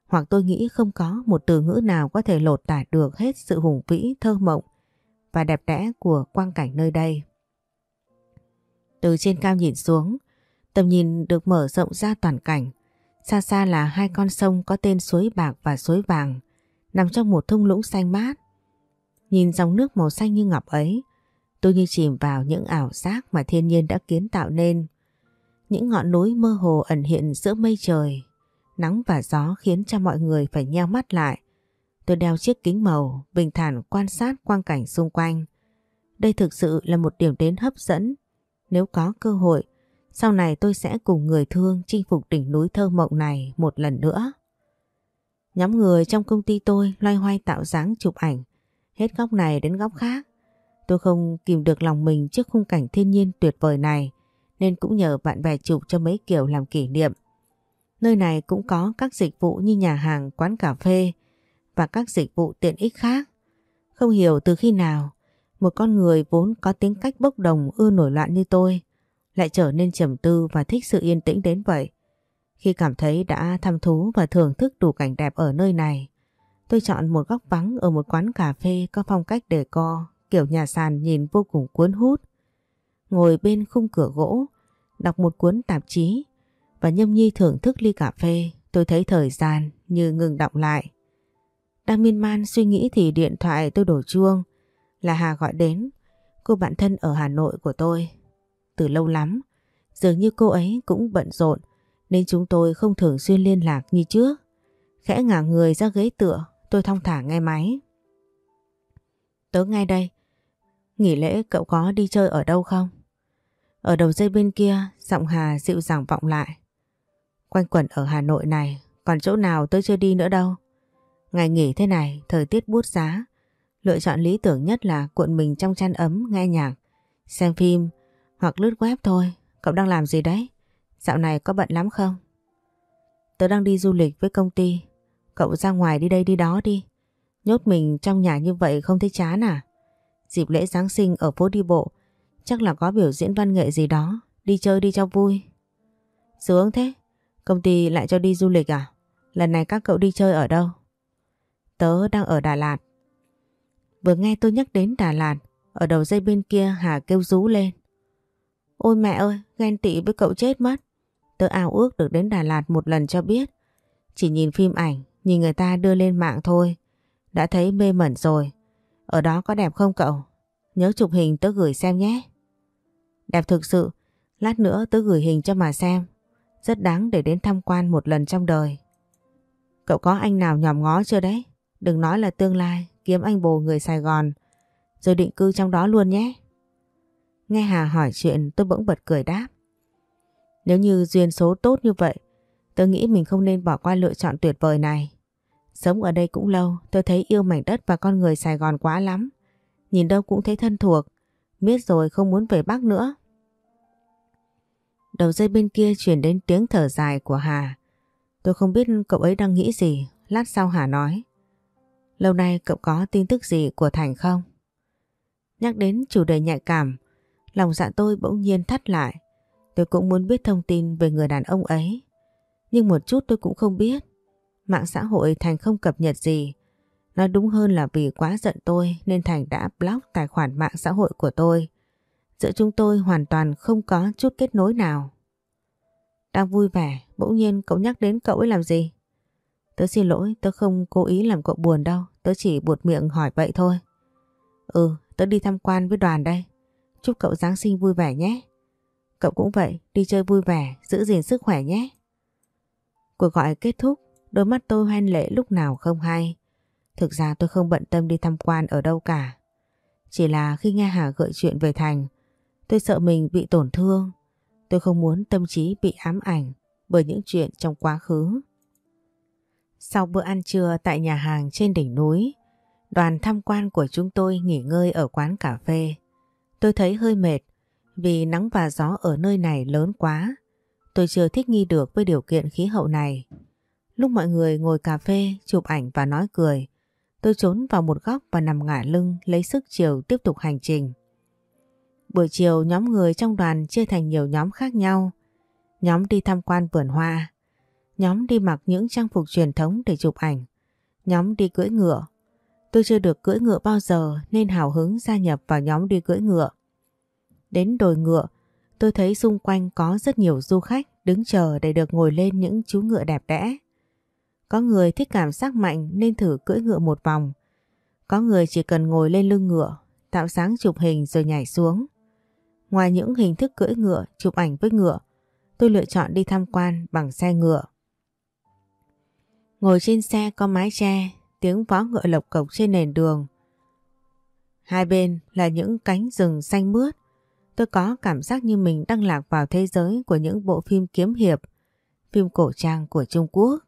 Hoặc tôi nghĩ không có một từ ngữ nào có thể lột tả được hết sự hùng vĩ, thơ mộng và đẹp đẽ của quang cảnh nơi đây. Từ trên cao nhìn xuống, tầm nhìn được mở rộng ra toàn cảnh. Xa xa là hai con sông có tên suối bạc và suối vàng, nằm trong một thung lũng xanh mát. Nhìn dòng nước màu xanh như ngọc ấy, tôi như chìm vào những ảo giác mà thiên nhiên đã kiến tạo nên. Những ngọn núi mơ hồ ẩn hiện giữa mây trời, nắng và gió khiến cho mọi người phải nheo mắt lại. Tôi đeo chiếc kính màu, bình thản quan sát quang cảnh xung quanh. Đây thực sự là một điểm đến hấp dẫn nếu có cơ hội, sau này tôi sẽ cùng người thương chinh phục đỉnh núi thơ mộng này một lần nữa. Nhóm người trong công ty tôi loay hoay tạo dáng chụp ảnh, hết góc này đến góc khác. Tôi không kìm được lòng mình trước khung cảnh thiên nhiên tuyệt vời này, nên cũng nhờ bạn bè chụp cho mấy kiểu làm kỷ niệm. Nơi này cũng có các dịch vụ như nhà hàng, quán cà phê và các dịch vụ tiện ích khác. Không hiểu từ khi nào một con người vốn có tính cách bốc đồng ưa nổi loạn như tôi lại trở nên trầm tư và thích sự yên tĩnh đến vậy. Khi cảm thấy đã thăm thú và thưởng thức đủ cảnh đẹp ở nơi này, tôi chọn một góc vắng ở một quán cà phê có phong cách đề co, kiểu nhà sàn nhìn vô cùng cuốn hút. Ngồi bên khung cửa gỗ, đọc một cuốn tạp chí và nhâm nhi thưởng thức ly cà phê, tôi thấy thời gian như ngừng động lại. Đang miên man suy nghĩ thì điện thoại tôi đổ chuông, là Hà gọi đến, cô bạn thân ở Hà Nội của tôi. Từ lâu lắm, dường như cô ấy cũng bận rộn nên chúng tôi không thường xuyên liên lạc như trước. Khẽ ngả người ra ghế tựa, tôi thong thả nghe máy. Tớ ngay đây, nghỉ lễ cậu có đi chơi ở đâu không? Ở đầu dây bên kia, giọng Hà dịu dàng vọng lại. Quanh quẩn ở Hà Nội này, còn chỗ nào tôi chưa đi nữa đâu. Ngày nghỉ thế này, thời tiết bút giá, Lựa chọn lý tưởng nhất là cuộn mình trong chăn ấm nghe nhạc, xem phim hoặc lướt web thôi. Cậu đang làm gì đấy? Dạo này có bận lắm không? Tớ đang đi du lịch với công ty. Cậu ra ngoài đi đây đi đó đi. Nhốt mình trong nhà như vậy không thấy chán à? Dịp lễ Giáng sinh ở phố đi bộ chắc là có biểu diễn văn nghệ gì đó. Đi chơi đi cho vui. Sướng thế. Công ty lại cho đi du lịch à? Lần này các cậu đi chơi ở đâu? Tớ đang ở Đà Lạt. Vừa nghe tôi nhắc đến Đà Lạt, ở đầu dây bên kia Hà kêu rú lên. Ôi mẹ ơi, ghen tị với cậu chết mất. Tớ ao ước được đến Đà Lạt một lần cho biết. Chỉ nhìn phim ảnh, nhìn người ta đưa lên mạng thôi. Đã thấy mê mẩn rồi. Ở đó có đẹp không cậu? Nhớ chụp hình tớ gửi xem nhé. Đẹp thực sự, lát nữa tớ gửi hình cho mà xem. Rất đáng để đến tham quan một lần trong đời. Cậu có anh nào nhòm ngó chưa đấy? Đừng nói là tương lai, kiếm anh bồ người Sài Gòn, rồi định cư trong đó luôn nhé. Nghe Hà hỏi chuyện tôi bỗng bật cười đáp. Nếu như duyên số tốt như vậy, tôi nghĩ mình không nên bỏ qua lựa chọn tuyệt vời này. Sống ở đây cũng lâu, tôi thấy yêu mảnh đất và con người Sài Gòn quá lắm. Nhìn đâu cũng thấy thân thuộc, biết rồi không muốn về Bắc nữa. Đầu dây bên kia chuyển đến tiếng thở dài của Hà. Tôi không biết cậu ấy đang nghĩ gì, lát sau Hà nói. Lâu nay cậu có tin tức gì của Thành không? Nhắc đến chủ đề nhạy cảm, lòng dạ tôi bỗng nhiên thắt lại. Tôi cũng muốn biết thông tin về người đàn ông ấy. Nhưng một chút tôi cũng không biết. Mạng xã hội Thành không cập nhật gì. Nói đúng hơn là vì quá giận tôi nên Thành đã block tài khoản mạng xã hội của tôi. Giữa chúng tôi hoàn toàn không có chút kết nối nào. Đang vui vẻ, bỗng nhiên cậu nhắc đến cậu ấy làm gì? Tớ xin lỗi, tớ không cố ý làm cậu buồn đâu, tớ chỉ buột miệng hỏi vậy thôi. Ừ, tớ đi tham quan với đoàn đây. Chúc cậu Giáng sinh vui vẻ nhé. Cậu cũng vậy, đi chơi vui vẻ, giữ gìn sức khỏe nhé. Cuộc gọi kết thúc, đôi mắt tôi hoen lệ lúc nào không hay. Thực ra tôi không bận tâm đi tham quan ở đâu cả. Chỉ là khi nghe Hà gợi chuyện về Thành, tôi sợ mình bị tổn thương. Tôi không muốn tâm trí bị ám ảnh bởi những chuyện trong quá khứ. Sau bữa ăn trưa tại nhà hàng trên đỉnh núi, đoàn tham quan của chúng tôi nghỉ ngơi ở quán cà phê. Tôi thấy hơi mệt vì nắng và gió ở nơi này lớn quá. Tôi chưa thích nghi được với điều kiện khí hậu này. Lúc mọi người ngồi cà phê, chụp ảnh và nói cười, tôi trốn vào một góc và nằm ngả lưng lấy sức chiều tiếp tục hành trình. Buổi chiều nhóm người trong đoàn chia thành nhiều nhóm khác nhau. Nhóm đi tham quan vườn hoa, nhóm đi mặc những trang phục truyền thống để chụp ảnh, nhóm đi cưỡi ngựa. Tôi chưa được cưỡi ngựa bao giờ nên hào hứng gia nhập vào nhóm đi cưỡi ngựa. Đến đồi ngựa, tôi thấy xung quanh có rất nhiều du khách đứng chờ để được ngồi lên những chú ngựa đẹp đẽ. Có người thích cảm giác mạnh nên thử cưỡi ngựa một vòng. Có người chỉ cần ngồi lên lưng ngựa, tạo sáng chụp hình rồi nhảy xuống. Ngoài những hình thức cưỡi ngựa, chụp ảnh với ngựa, tôi lựa chọn đi tham quan bằng xe ngựa. Ngồi trên xe có mái che, tiếng vó ngựa lộc cộc trên nền đường. Hai bên là những cánh rừng xanh mướt. Tôi có cảm giác như mình đang lạc vào thế giới của những bộ phim kiếm hiệp, phim cổ trang của Trung Quốc.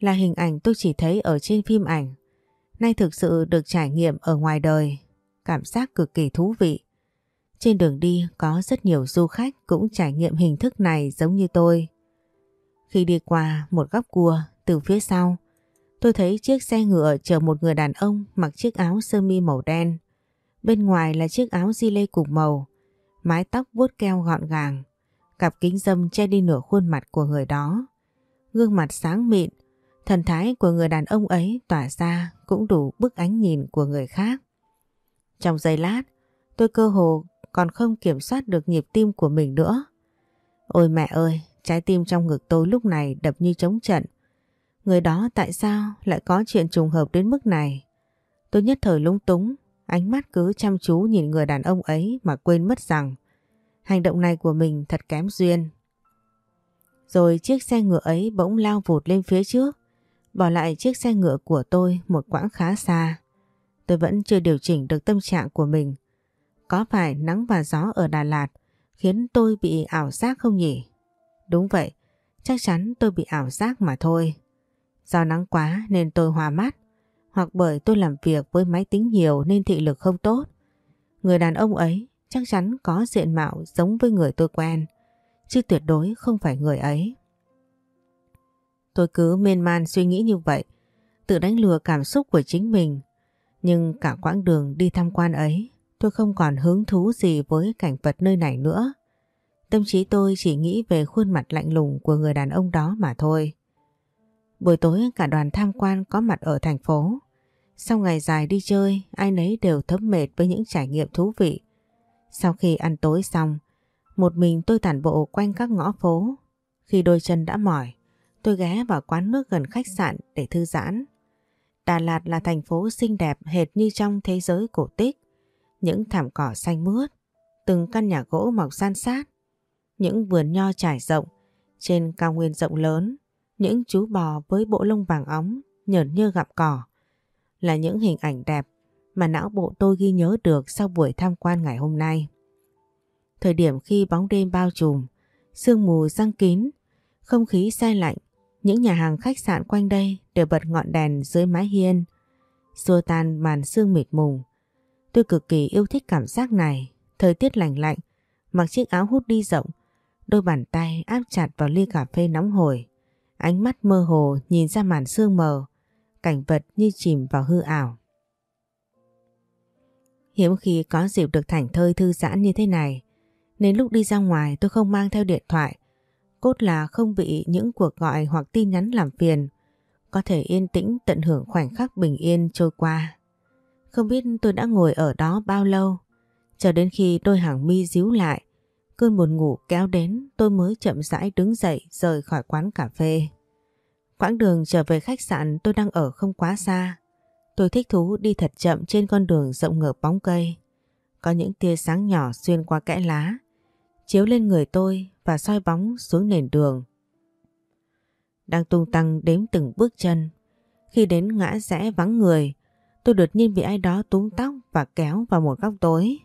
Là hình ảnh tôi chỉ thấy ở trên phim ảnh. Nay thực sự được trải nghiệm ở ngoài đời. Cảm giác cực kỳ thú vị. Trên đường đi có rất nhiều du khách cũng trải nghiệm hình thức này giống như tôi. Khi đi qua một góc cua từ phía sau, tôi thấy chiếc xe ngựa chở một người đàn ông mặc chiếc áo sơ mi màu đen. Bên ngoài là chiếc áo di lê cục màu, mái tóc vuốt keo gọn gàng, cặp kính dâm che đi nửa khuôn mặt của người đó. Gương mặt sáng mịn, thần thái của người đàn ông ấy tỏa ra cũng đủ bức ánh nhìn của người khác. Trong giây lát, tôi cơ hồ còn không kiểm soát được nhịp tim của mình nữa. Ôi mẹ ơi, trái tim trong ngực tôi lúc này đập như trống trận. Người đó tại sao lại có chuyện trùng hợp đến mức này? Tôi nhất thời lung túng, ánh mắt cứ chăm chú nhìn người đàn ông ấy mà quên mất rằng hành động này của mình thật kém duyên. Rồi chiếc xe ngựa ấy bỗng lao vụt lên phía trước, bỏ lại chiếc xe ngựa của tôi một quãng khá xa. Tôi vẫn chưa điều chỉnh được tâm trạng của mình. Có phải nắng và gió ở Đà Lạt khiến tôi bị ảo giác không nhỉ? Đúng vậy, chắc chắn tôi bị ảo giác mà thôi. Do nắng quá nên tôi hòa mắt, hoặc bởi tôi làm việc với máy tính nhiều nên thị lực không tốt. Người đàn ông ấy chắc chắn có diện mạo giống với người tôi quen, chứ tuyệt đối không phải người ấy. Tôi cứ miên man suy nghĩ như vậy, tự đánh lừa cảm xúc của chính mình. Nhưng cả quãng đường đi tham quan ấy, tôi không còn hứng thú gì với cảnh vật nơi này nữa. Tâm trí tôi chỉ nghĩ về khuôn mặt lạnh lùng của người đàn ông đó mà thôi. Buổi tối cả đoàn tham quan có mặt ở thành phố. Sau ngày dài đi chơi, ai nấy đều thấm mệt với những trải nghiệm thú vị. Sau khi ăn tối xong, một mình tôi tản bộ quanh các ngõ phố. Khi đôi chân đã mỏi, tôi ghé vào quán nước gần khách sạn để thư giãn. Đà Lạt là thành phố xinh đẹp hệt như trong thế giới cổ tích. Những thảm cỏ xanh mướt, từng căn nhà gỗ mọc san sát, những vườn nho trải rộng, trên cao nguyên rộng lớn, những chú bò với bộ lông vàng óng nhởn như gặp cỏ. Là những hình ảnh đẹp mà não bộ tôi ghi nhớ được sau buổi tham quan ngày hôm nay. Thời điểm khi bóng đêm bao trùm, sương mù răng kín, không khí xe lạnh, những nhà hàng khách sạn quanh đây đều bật ngọn đèn dưới mái hiên, xua tan màn sương mịt mùng. Tôi cực kỳ yêu thích cảm giác này, thời tiết lành lạnh, mặc chiếc áo hút đi rộng, đôi bàn tay áp chặt vào ly cà phê nóng hổi, ánh mắt mơ hồ nhìn ra màn sương mờ, cảnh vật như chìm vào hư ảo. Hiếm khi có dịp được thảnh thơi thư giãn như thế này, nên lúc đi ra ngoài tôi không mang theo điện thoại, cốt là không bị những cuộc gọi hoặc tin nhắn làm phiền, có thể yên tĩnh tận hưởng khoảnh khắc bình yên trôi qua. Không biết tôi đã ngồi ở đó bao lâu, cho đến khi đôi hàng mi díu lại, cơn buồn ngủ kéo đến tôi mới chậm rãi đứng dậy rời khỏi quán cà phê. Quãng đường trở về khách sạn tôi đang ở không quá xa. Tôi thích thú đi thật chậm trên con đường rộng ngợp bóng cây. Có những tia sáng nhỏ xuyên qua kẽ lá, chiếu lên người tôi và soi bóng xuống nền đường. Đang tung tăng đếm từng bước chân. Khi đến ngã rẽ vắng người, tôi đột nhiên bị ai đó túm tóc và kéo vào một góc tối.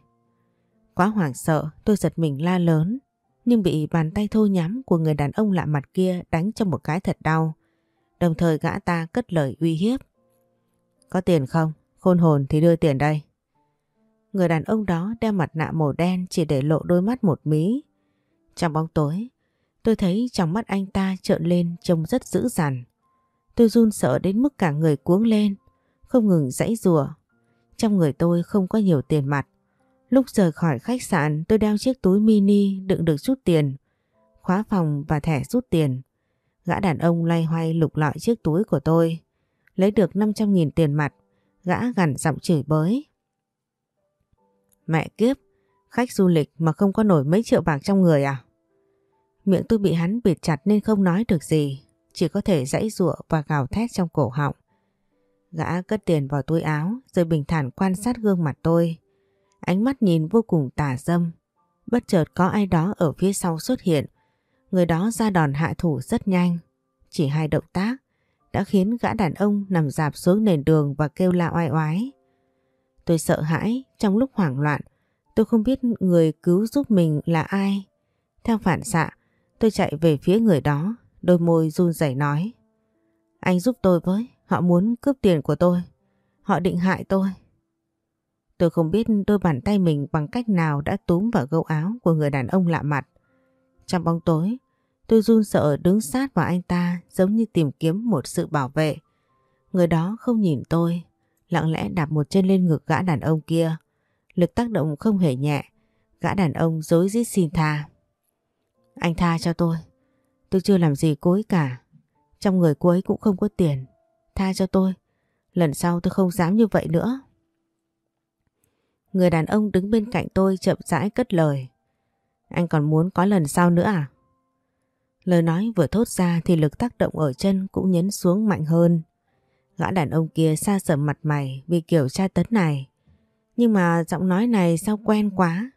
Quá hoảng sợ, tôi giật mình la lớn, nhưng bị bàn tay thô nhắm của người đàn ông lạ mặt kia đánh cho một cái thật đau. Đồng thời gã ta cất lời uy hiếp. Có tiền không? Khôn hồn thì đưa tiền đây. Người đàn ông đó đeo mặt nạ màu đen chỉ để lộ đôi mắt một mí. Trong bóng tối, tôi thấy trong mắt anh ta trợn lên trông rất dữ dằn. Tôi run sợ đến mức cả người cuống lên, không ngừng dãy rùa. Trong người tôi không có nhiều tiền mặt. Lúc rời khỏi khách sạn tôi đeo chiếc túi mini đựng được chút tiền, khóa phòng và thẻ rút tiền. Gã đàn ông loay hoay lục lọi chiếc túi của tôi, lấy được 500.000 tiền mặt, gã gằn giọng chửi bới. Mẹ kiếp, khách du lịch mà không có nổi mấy triệu bạc trong người à? Miệng tôi bị hắn bịt chặt nên không nói được gì, chỉ có thể dãy rụa và gào thét trong cổ họng. Gã cất tiền vào túi áo rồi bình thản quan sát gương mặt tôi. Ánh mắt nhìn vô cùng tà dâm. Bất chợt có ai đó ở phía sau xuất hiện. Người đó ra đòn hạ thủ rất nhanh. Chỉ hai động tác đã khiến gã đàn ông nằm dạp xuống nền đường và kêu la oai oái. Tôi sợ hãi trong lúc hoảng loạn. Tôi không biết người cứu giúp mình là ai. Theo phản xạ, tôi chạy về phía người đó, đôi môi run rẩy nói. Anh giúp tôi với, họ muốn cướp tiền của tôi. Họ định hại tôi. Tôi không biết đôi bàn tay mình bằng cách nào đã túm vào gâu áo của người đàn ông lạ mặt. Trong bóng tối, tôi run sợ đứng sát vào anh ta giống như tìm kiếm một sự bảo vệ. Người đó không nhìn tôi, lặng lẽ đạp một chân lên ngực gã đàn ông kia. Lực tác động không hề nhẹ, gã đàn ông dối rít xin tha. Anh tha cho tôi, tôi chưa làm gì cô ấy cả. Trong người cô ấy cũng không có tiền, tha cho tôi. Lần sau tôi không dám như vậy nữa. Người đàn ông đứng bên cạnh tôi chậm rãi cất lời. Anh còn muốn có lần sau nữa à? Lời nói vừa thốt ra thì lực tác động ở chân cũng nhấn xuống mạnh hơn. Gã đàn ông kia xa sầm mặt mày vì kiểu tra tấn này. Nhưng mà giọng nói này sao quen quá.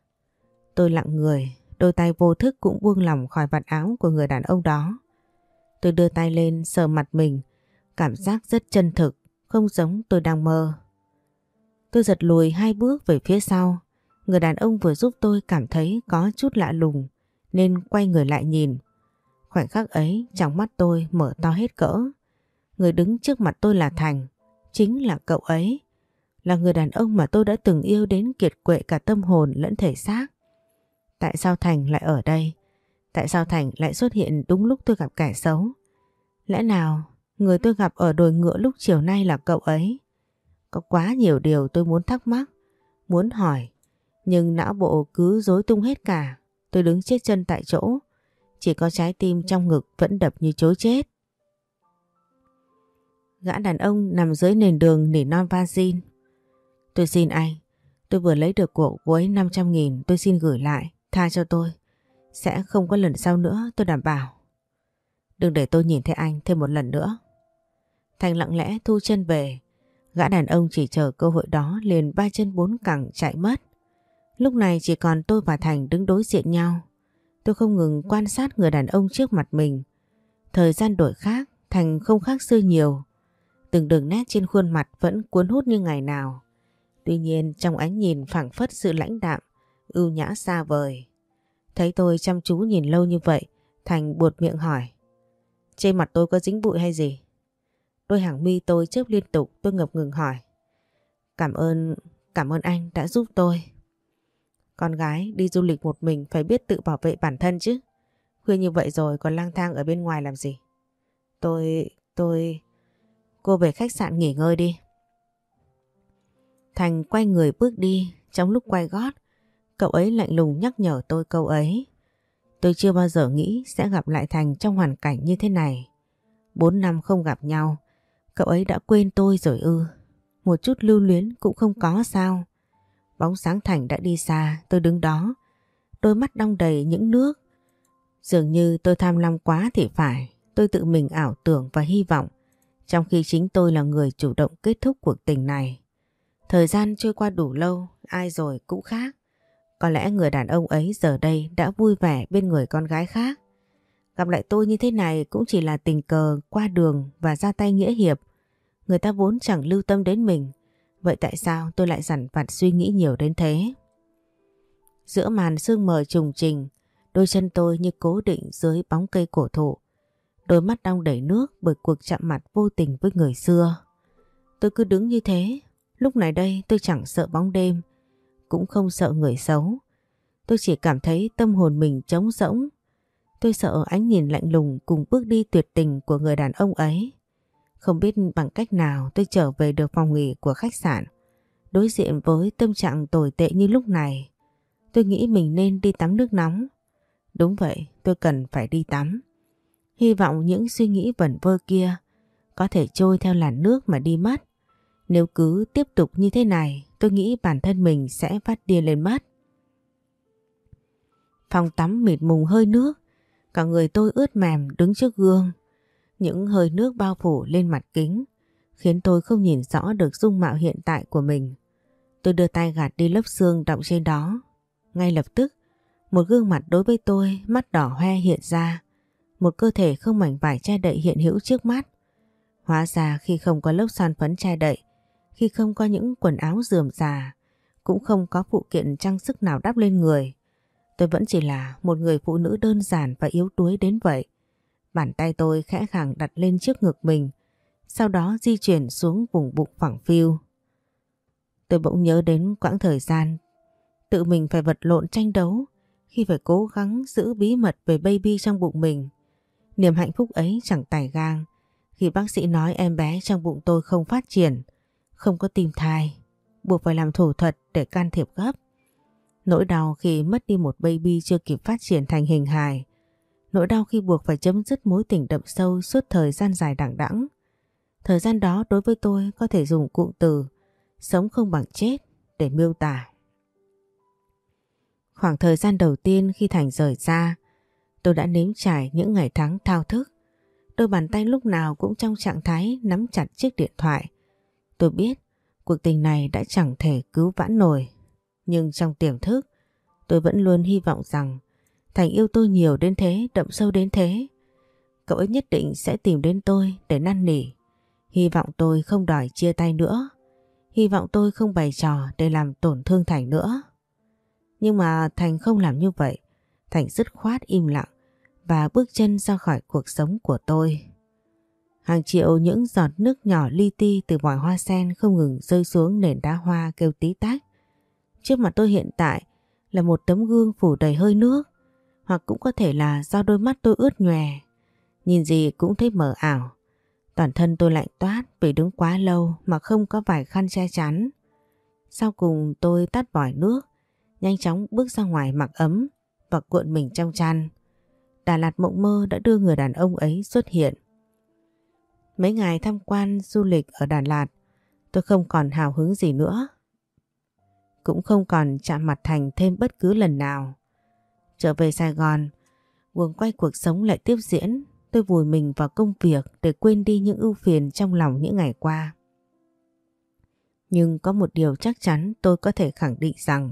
Tôi lặng người, đôi tay vô thức cũng buông lỏng khỏi vạt áo của người đàn ông đó. Tôi đưa tay lên sờ mặt mình, cảm giác rất chân thực, không giống tôi đang mơ. Tôi giật lùi hai bước về phía sau. Người đàn ông vừa giúp tôi cảm thấy có chút lạ lùng nên quay người lại nhìn. Khoảnh khắc ấy trong mắt tôi mở to hết cỡ. Người đứng trước mặt tôi là Thành, chính là cậu ấy. Là người đàn ông mà tôi đã từng yêu đến kiệt quệ cả tâm hồn lẫn thể xác. Tại sao Thành lại ở đây? Tại sao Thành lại xuất hiện đúng lúc tôi gặp kẻ xấu? Lẽ nào người tôi gặp ở đồi ngựa lúc chiều nay là cậu ấy? Có quá nhiều điều tôi muốn thắc mắc, muốn hỏi, nhưng não bộ cứ dối tung hết cả. Tôi đứng chết chân tại chỗ, chỉ có trái tim trong ngực vẫn đập như chối chết. Gã đàn ông nằm dưới nền đường nỉ non van xin. Tôi xin anh, tôi vừa lấy được của cuối 500 nghìn tôi xin gửi lại, tha cho tôi. Sẽ không có lần sau nữa tôi đảm bảo. Đừng để tôi nhìn thấy anh thêm một lần nữa. Thành lặng lẽ thu chân về, Gã đàn ông chỉ chờ cơ hội đó liền ba chân bốn cẳng chạy mất. Lúc này chỉ còn tôi và Thành đứng đối diện nhau. Tôi không ngừng quan sát người đàn ông trước mặt mình. Thời gian đổi khác, Thành không khác xưa nhiều. Từng đường nét trên khuôn mặt vẫn cuốn hút như ngày nào. Tuy nhiên trong ánh nhìn phảng phất sự lãnh đạm, ưu nhã xa vời. Thấy tôi chăm chú nhìn lâu như vậy, Thành buột miệng hỏi. Trên mặt tôi có dính bụi hay gì? Đôi hàng mi tôi chớp liên tục tôi ngập ngừng hỏi. Cảm ơn, cảm ơn anh đã giúp tôi. Con gái đi du lịch một mình phải biết tự bảo vệ bản thân chứ. Khuya như vậy rồi còn lang thang ở bên ngoài làm gì? Tôi, tôi... Cô về khách sạn nghỉ ngơi đi. Thành quay người bước đi, trong lúc quay gót, cậu ấy lạnh lùng nhắc nhở tôi câu ấy. Tôi chưa bao giờ nghĩ sẽ gặp lại Thành trong hoàn cảnh như thế này. Bốn năm không gặp nhau, cậu ấy đã quên tôi rồi ư. Một chút lưu luyến cũng không có sao. Bóng sáng Thành đã đi xa, tôi đứng đó. Đôi mắt đong đầy những nước. Dường như tôi tham lam quá thì phải. Tôi tự mình ảo tưởng và hy vọng. Trong khi chính tôi là người chủ động kết thúc cuộc tình này. Thời gian trôi qua đủ lâu, ai rồi cũng khác. Có lẽ người đàn ông ấy giờ đây đã vui vẻ bên người con gái khác. Gặp lại tôi như thế này cũng chỉ là tình cờ qua đường và ra tay nghĩa hiệp. Người ta vốn chẳng lưu tâm đến mình. Vậy tại sao tôi lại dằn vặt suy nghĩ nhiều đến thế? Giữa màn sương mờ trùng trình, đôi chân tôi như cố định dưới bóng cây cổ thụ. Đôi mắt đong đầy nước bởi cuộc chạm mặt vô tình với người xưa. Tôi cứ đứng như thế, lúc này đây tôi chẳng sợ bóng đêm, cũng không sợ người xấu. Tôi chỉ cảm thấy tâm hồn mình trống rỗng. Tôi sợ ánh nhìn lạnh lùng cùng bước đi tuyệt tình của người đàn ông ấy. Không biết bằng cách nào tôi trở về được phòng nghỉ của khách sạn. Đối diện với tâm trạng tồi tệ như lúc này, tôi nghĩ mình nên đi tắm nước nóng. Đúng vậy, tôi cần phải đi tắm. Hy vọng những suy nghĩ vẩn vơ kia có thể trôi theo làn nước mà đi mất. Nếu cứ tiếp tục như thế này, tôi nghĩ bản thân mình sẽ phát điên lên mất. Phòng tắm mịt mùng hơi nước, cả người tôi ướt mềm đứng trước gương. Những hơi nước bao phủ lên mặt kính, khiến tôi không nhìn rõ được dung mạo hiện tại của mình. Tôi đưa tay gạt đi lớp xương đọng trên đó. Ngay lập tức, một gương mặt đối với tôi mắt đỏ hoe hiện ra. Một cơ thể không mảnh vải che đậy hiện hữu trước mắt. Hóa ra khi không có lớp son phấn che đậy, khi không có những quần áo dườm già, cũng không có phụ kiện trang sức nào đắp lên người. Tôi vẫn chỉ là một người phụ nữ đơn giản và yếu đuối đến vậy. Bàn tay tôi khẽ khàng đặt lên trước ngực mình, sau đó di chuyển xuống vùng bụng phẳng phiu. Tôi bỗng nhớ đến quãng thời gian tự mình phải vật lộn tranh đấu khi phải cố gắng giữ bí mật về baby trong bụng mình. Niềm hạnh phúc ấy chẳng tài gang khi bác sĩ nói em bé trong bụng tôi không phát triển, không có tim thai, buộc phải làm thủ thuật để can thiệp gấp. Nỗi đau khi mất đi một baby chưa kịp phát triển thành hình hài. Nỗi đau khi buộc phải chấm dứt mối tình đậm sâu suốt thời gian dài đẳng đẵng. Thời gian đó đối với tôi có thể dùng cụm từ sống không bằng chết để miêu tả. Khoảng thời gian đầu tiên khi Thành rời ra, tôi đã nếm trải những ngày tháng thao thức. Đôi bàn tay lúc nào cũng trong trạng thái nắm chặt chiếc điện thoại. Tôi biết cuộc tình này đã chẳng thể cứu vãn nổi. Nhưng trong tiềm thức, tôi vẫn luôn hy vọng rằng Thành yêu tôi nhiều đến thế, đậm sâu đến thế. Cậu ấy nhất định sẽ tìm đến tôi để năn nỉ. Hy vọng tôi không đòi chia tay nữa. Hy vọng tôi không bày trò để làm tổn thương Thành nữa. Nhưng mà Thành không làm như vậy. Thành dứt khoát im lặng và bước chân ra khỏi cuộc sống của tôi. Hàng triệu những giọt nước nhỏ li ti từ vòi hoa sen không ngừng rơi xuống nền đá hoa kêu tí tách. Trước mặt tôi hiện tại là một tấm gương phủ đầy hơi nước hoặc cũng có thể là do đôi mắt tôi ướt nhòe. Nhìn gì cũng thấy mờ ảo. Toàn thân tôi lạnh toát vì đứng quá lâu mà không có vải khăn che chắn. Sau cùng tôi tắt vòi nước, nhanh chóng bước ra ngoài mặc ấm và cuộn mình trong chăn. Đà Lạt mộng mơ đã đưa người đàn ông ấy xuất hiện. Mấy ngày tham quan du lịch ở Đà Lạt, tôi không còn hào hứng gì nữa. Cũng không còn chạm mặt Thành thêm bất cứ lần nào. Trở về Sài Gòn, quần quay cuộc sống lại tiếp diễn, tôi vùi mình vào công việc để quên đi những ưu phiền trong lòng những ngày qua. Nhưng có một điều chắc chắn tôi có thể khẳng định rằng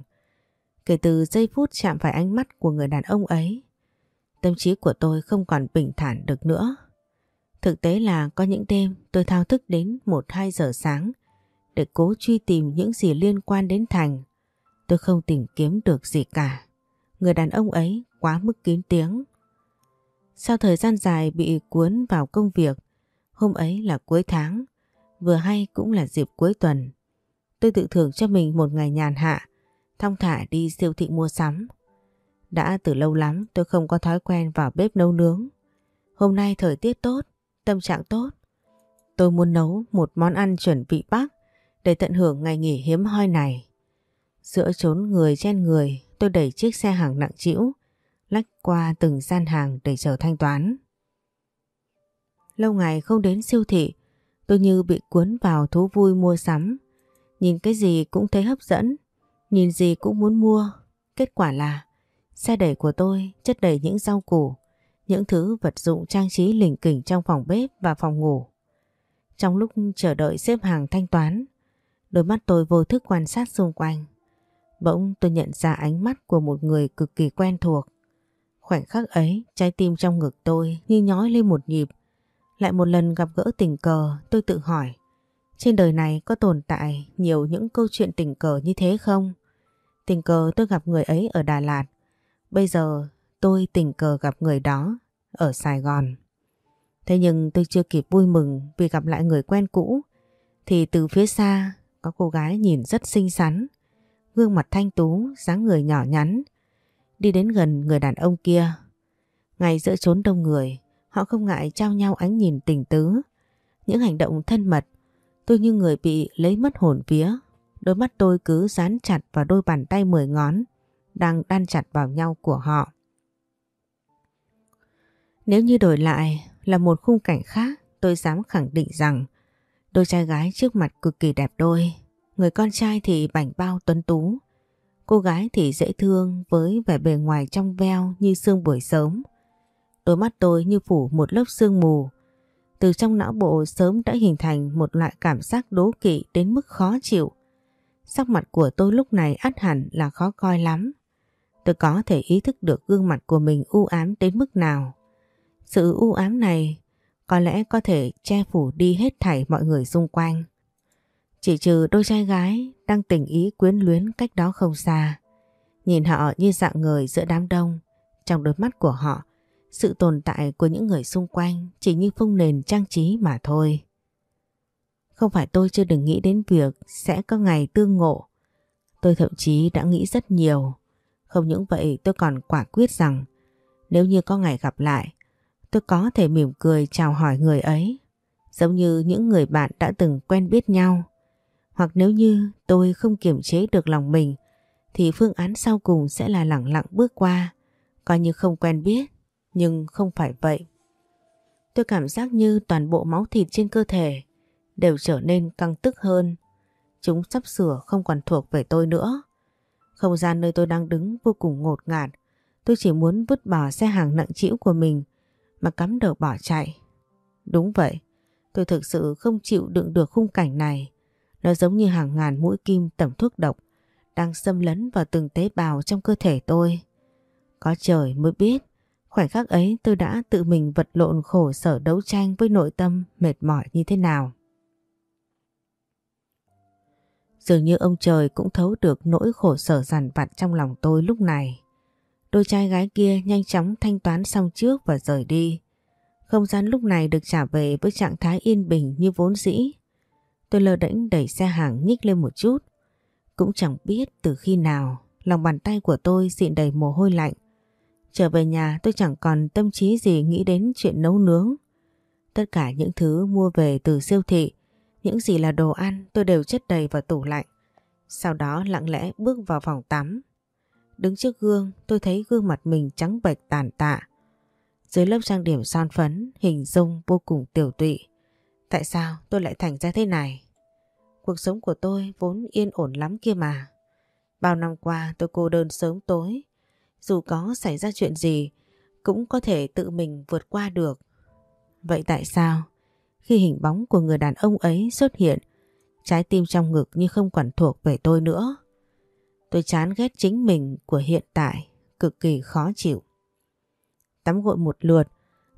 kể từ giây phút chạm phải ánh mắt của người đàn ông ấy, tâm trí của tôi không còn bình thản được nữa. Thực tế là có những đêm tôi thao thức đến 1-2 giờ sáng để cố truy tìm những gì liên quan đến Thành. Tôi không tìm kiếm được gì cả. Người đàn ông ấy quá mức kín tiếng. Sau thời gian dài bị cuốn vào công việc, hôm ấy là cuối tháng, vừa hay cũng là dịp cuối tuần. Tôi tự thưởng cho mình một ngày nhàn hạ, thong thả đi siêu thị mua sắm. Đã từ lâu lắm tôi không có thói quen vào bếp nấu nướng. Hôm nay thời tiết tốt, tâm trạng tốt. Tôi muốn nấu một món ăn chuẩn vị Bắc để tận hưởng ngày nghỉ hiếm hoi này. Giữa chốn người chen người, tôi đẩy chiếc xe hàng nặng trĩu, lách qua từng gian hàng để chờ thanh toán. Lâu ngày không đến siêu thị, tôi như bị cuốn vào thú vui mua sắm. Nhìn cái gì cũng thấy hấp dẫn, nhìn gì cũng muốn mua. Kết quả là xe đẩy của tôi chất đầy những rau củ, những thứ vật dụng trang trí lỉnh kỉnh trong phòng bếp và phòng ngủ. Trong lúc chờ đợi xếp hàng thanh toán, đôi mắt tôi vô thức quan sát xung quanh. Bỗng tôi nhận ra ánh mắt của một người cực kỳ quen thuộc. Khoảnh khắc ấy, trái tim trong ngực tôi như nhói lên một nhịp. Lại một lần gặp gỡ tình cờ, tôi tự hỏi, trên đời này có tồn tại nhiều những câu chuyện tình cờ như thế không? Tình cờ tôi gặp người ấy ở Đà Lạt. Bây giờ tôi tình cờ gặp người đó ở Sài Gòn. Thế nhưng tôi chưa kịp vui mừng vì gặp lại người quen cũ thì từ phía xa có cô gái nhìn rất xinh xắn, gương mặt thanh tú, dáng người nhỏ nhắn, đi đến gần người đàn ông kia. Ngay giữa chốn đông người, họ không ngại trao nhau ánh nhìn tình tứ, những hành động thân mật. Tôi như người bị lấy mất hồn vía, đôi mắt tôi cứ dán chặt vào đôi bàn tay mười ngón, đang đan chặt vào nhau của họ. Nếu như đổi lại là một khung cảnh khác, tôi dám khẳng định rằng đôi trai gái trước mặt cực kỳ đẹp đôi. Người con trai thì bảnh bao tuấn tú, cô gái thì dễ thương với vẻ bề ngoài trong veo như sương buổi sớm. Đôi mắt tôi như phủ một lớp sương mù. Từ trong não bộ sớm đã hình thành một loại cảm giác đố kỵ đến mức khó chịu. Sắc mặt của tôi lúc này át hẳn là khó coi lắm. Tôi có thể ý thức được gương mặt của mình u ám đến mức nào. Sự u ám này có lẽ có thể che phủ đi hết thảy mọi người xung quanh. Chỉ trừ đôi trai gái đang tình ý quyến luyến cách đó không xa. Nhìn họ như dạng người giữa đám đông. Trong đôi mắt của họ, sự tồn tại của những người xung quanh chỉ như phông nền trang trí mà thôi. Không phải tôi chưa đừng nghĩ đến việc sẽ có ngày tương ngộ. Tôi thậm chí đã nghĩ rất nhiều. Không những vậy tôi còn quả quyết rằng nếu như có ngày gặp lại, tôi có thể mỉm cười chào hỏi người ấy. Giống như những người bạn đã từng quen biết nhau. Hoặc nếu như tôi không kiềm chế được lòng mình thì phương án sau cùng sẽ là lặng lặng bước qua, coi như không quen biết, nhưng không phải vậy. Tôi cảm giác như toàn bộ máu thịt trên cơ thể đều trở nên căng tức hơn. Chúng sắp sửa không còn thuộc về tôi nữa. Không gian nơi tôi đang đứng vô cùng ngột ngạt. Tôi chỉ muốn vứt bỏ xe hàng nặng trĩu của mình mà cắm đầu bỏ chạy. Đúng vậy, tôi thực sự không chịu đựng được khung cảnh này. Nó giống như hàng ngàn mũi kim tẩm thuốc độc đang xâm lấn vào từng tế bào trong cơ thể tôi. Có trời mới biết, khoảnh khắc ấy tôi đã tự mình vật lộn khổ sở đấu tranh với nội tâm mệt mỏi như thế nào. Dường như ông trời cũng thấu được nỗi khổ sở giàn vặt trong lòng tôi lúc này. Đôi trai gái kia nhanh chóng thanh toán xong trước và rời đi. Không gian lúc này được trả về với trạng thái yên bình như vốn dĩ. Tôi lơ đễnh đẩy xe hàng nhích lên một chút. Cũng chẳng biết từ khi nào lòng bàn tay của tôi dịn đầy mồ hôi lạnh. Trở về nhà tôi chẳng còn tâm trí gì nghĩ đến chuyện nấu nướng. Tất cả những thứ mua về từ siêu thị, những gì là đồ ăn tôi đều chất đầy vào tủ lạnh. Sau đó lặng lẽ bước vào phòng tắm. Đứng trước gương tôi thấy gương mặt mình trắng bệch tàn tạ. Dưới lớp trang điểm son phấn, hình dung vô cùng tiểu tụy. Tại sao tôi lại thành ra thế này? Cuộc sống của tôi vốn yên ổn lắm kia mà. Bao năm qua tôi cô đơn sớm tối. Dù có xảy ra chuyện gì cũng có thể tự mình vượt qua được. Vậy tại sao khi hình bóng của người đàn ông ấy xuất hiện Trái tim trong ngực như không quản thuộc về tôi nữa. Tôi chán ghét chính mình của hiện tại, cực kỳ khó chịu. Tắm gội một lượt,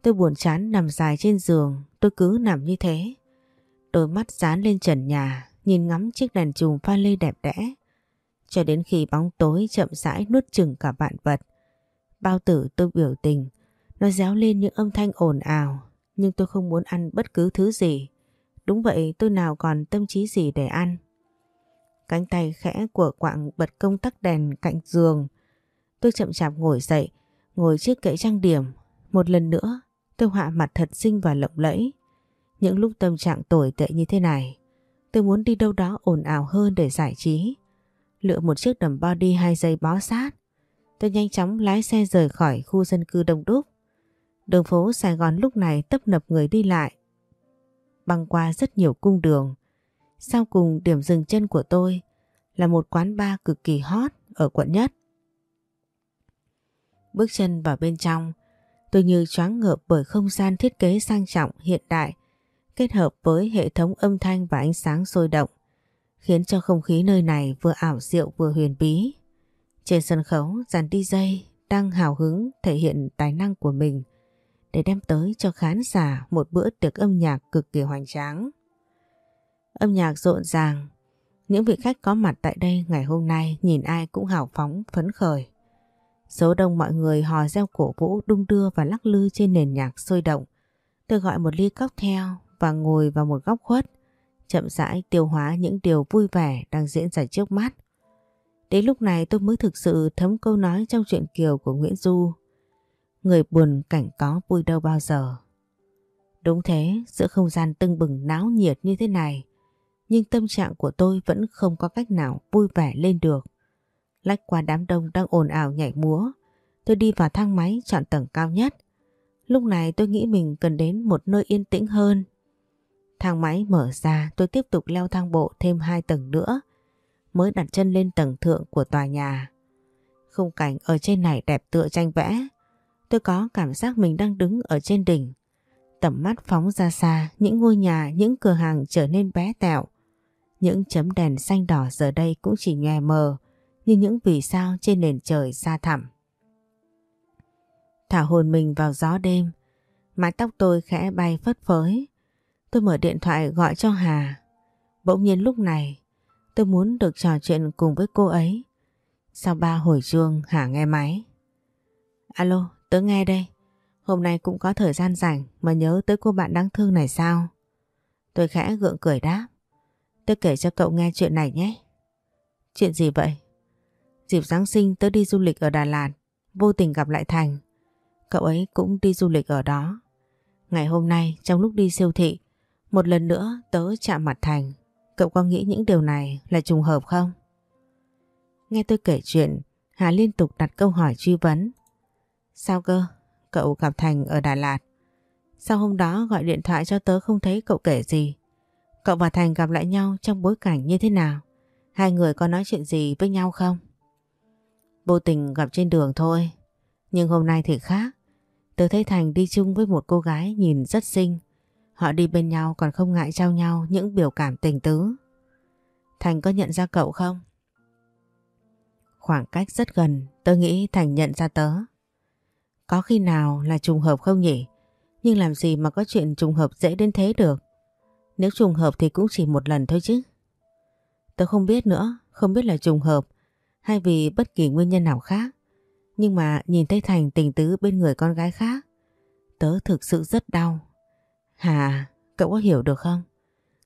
tôi buồn chán nằm dài trên giường, tôi cứ nằm như thế. Đôi mắt dán lên trần nhà, nhìn ngắm chiếc đèn chùm pha lê đẹp đẽ. Cho đến khi bóng tối chậm rãi nuốt chừng cả vạn vật. Bao tử tôi biểu tình, nó réo lên những âm thanh ồn ào, nhưng tôi không muốn ăn bất cứ thứ gì. Đúng vậy tôi nào còn tâm trí gì để ăn. Cánh tay khẽ của quạng bật công tắc đèn cạnh giường. Tôi chậm chạp ngồi dậy, ngồi trước kệ trang điểm. Một lần nữa, tôi họa mặt thật xinh và lộng lẫy. Những lúc tâm trạng tồi tệ như thế này, tôi muốn đi đâu đó ồn ào hơn để giải trí. Lựa một chiếc đầm body hai giây bó sát. Tôi nhanh chóng lái xe rời khỏi khu dân cư đông đúc. Đường phố Sài Gòn lúc này tấp nập người đi lại. Băng qua rất nhiều cung đường. Sau cùng điểm dừng chân của tôi là một quán bar cực kỳ hot ở quận nhất. Bước chân vào bên trong, tôi như choáng ngợp bởi không gian thiết kế sang trọng hiện đại kết hợp với hệ thống âm thanh và ánh sáng sôi động khiến cho không khí nơi này vừa ảo diệu vừa huyền bí. Trên sân khấu, dàn DJ đang hào hứng thể hiện tài năng của mình để đem tới cho khán giả một bữa tiệc âm nhạc cực kỳ hoành tráng. Âm nhạc rộn ràng, những vị khách có mặt tại đây ngày hôm nay nhìn ai cũng hào phóng, phấn khởi. Số đông mọi người hò reo cổ vũ đung đưa và lắc lư trên nền nhạc sôi động. Tôi gọi một ly cocktail và ngồi vào một góc khuất, chậm rãi tiêu hóa những điều vui vẻ đang diễn ra trước mắt. Đến lúc này tôi mới thực sự thấm câu nói trong chuyện Kiều của Nguyễn Du. Người buồn cảnh có vui đâu bao giờ. Đúng thế, giữa không gian tưng bừng náo nhiệt như thế này, nhưng tâm trạng của tôi vẫn không có cách nào vui vẻ lên được. Lách qua đám đông đang ồn ào nhảy múa, tôi đi vào thang máy chọn tầng cao nhất. Lúc này tôi nghĩ mình cần đến một nơi yên tĩnh hơn. Thang máy mở ra tôi tiếp tục leo thang bộ thêm hai tầng nữa mới đặt chân lên tầng thượng của tòa nhà. Khung cảnh ở trên này đẹp tựa tranh vẽ. Tôi có cảm giác mình đang đứng ở trên đỉnh. Tầm mắt phóng ra xa, những ngôi nhà, những cửa hàng trở nên bé tẹo. Những chấm đèn xanh đỏ giờ đây cũng chỉ nhòe mờ như những vì sao trên nền trời xa thẳm. Thả hồn mình vào gió đêm, mái tóc tôi khẽ bay phất phới. Tôi mở điện thoại gọi cho Hà. Bỗng nhiên lúc này, tôi muốn được trò chuyện cùng với cô ấy. Sau ba hồi chuông Hà nghe máy. Alo, tớ nghe đây. Hôm nay cũng có thời gian rảnh mà nhớ tới cô bạn đáng thương này sao? Tôi khẽ gượng cười đáp. Tôi kể cho cậu nghe chuyện này nhé. Chuyện gì vậy? Dịp Giáng sinh tớ đi du lịch ở Đà Lạt, vô tình gặp lại Thành. Cậu ấy cũng đi du lịch ở đó. Ngày hôm nay trong lúc đi siêu thị, một lần nữa tớ chạm mặt Thành. Cậu có nghĩ những điều này là trùng hợp không? Nghe tôi kể chuyện, Hà liên tục đặt câu hỏi truy vấn. Sao cơ? Cậu gặp Thành ở Đà Lạt. Sao hôm đó gọi điện thoại cho tớ không thấy cậu kể gì? Cậu và Thành gặp lại nhau trong bối cảnh như thế nào? Hai người có nói chuyện gì với nhau không? Vô tình gặp trên đường thôi. Nhưng hôm nay thì khác. Tớ thấy Thành đi chung với một cô gái nhìn rất xinh. Họ đi bên nhau còn không ngại trao nhau những biểu cảm tình tứ. Thành có nhận ra cậu không? Khoảng cách rất gần, tớ nghĩ Thành nhận ra tớ. Có khi nào là trùng hợp không nhỉ? Nhưng làm gì mà có chuyện trùng hợp dễ đến thế được? Nếu trùng hợp thì cũng chỉ một lần thôi chứ. Tớ không biết nữa, không biết là trùng hợp hay vì bất kỳ nguyên nhân nào khác. Nhưng mà nhìn thấy Thành tình tứ bên người con gái khác, tớ thực sự rất đau. Hà, cậu có hiểu được không?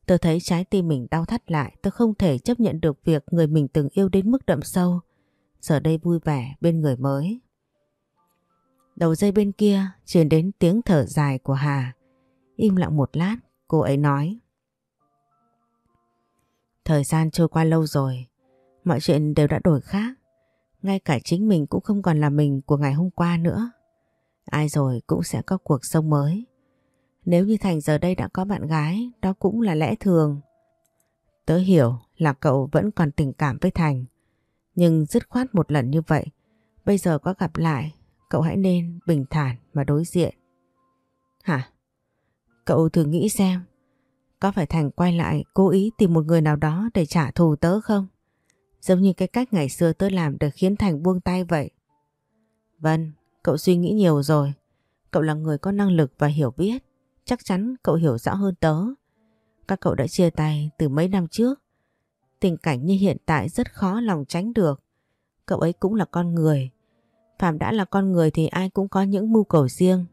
Tớ thấy trái tim mình đau thắt lại, tớ không thể chấp nhận được việc người mình từng yêu đến mức đậm sâu, giờ đây vui vẻ bên người mới. Đầu dây bên kia truyền đến tiếng thở dài của Hà. Im lặng một lát, cô ấy nói. Thời gian trôi qua lâu rồi, mọi chuyện đều đã đổi khác. Ngay cả chính mình cũng không còn là mình của ngày hôm qua nữa. Ai rồi cũng sẽ có cuộc sống mới. Nếu như Thành giờ đây đã có bạn gái, đó cũng là lẽ thường. Tớ hiểu là cậu vẫn còn tình cảm với Thành. Nhưng dứt khoát một lần như vậy, bây giờ có gặp lại, cậu hãy nên bình thản mà đối diện. Hả? Cậu thử nghĩ xem, Có phải Thành quay lại cố ý tìm một người nào đó để trả thù tớ không? Giống như cái cách ngày xưa tớ làm để khiến Thành buông tay vậy. Vâng, cậu suy nghĩ nhiều rồi. Cậu là người có năng lực và hiểu biết. Chắc chắn cậu hiểu rõ hơn tớ. Các cậu đã chia tay từ mấy năm trước. Tình cảnh như hiện tại rất khó lòng tránh được. Cậu ấy cũng là con người. Phạm đã là con người thì ai cũng có những mưu cầu riêng.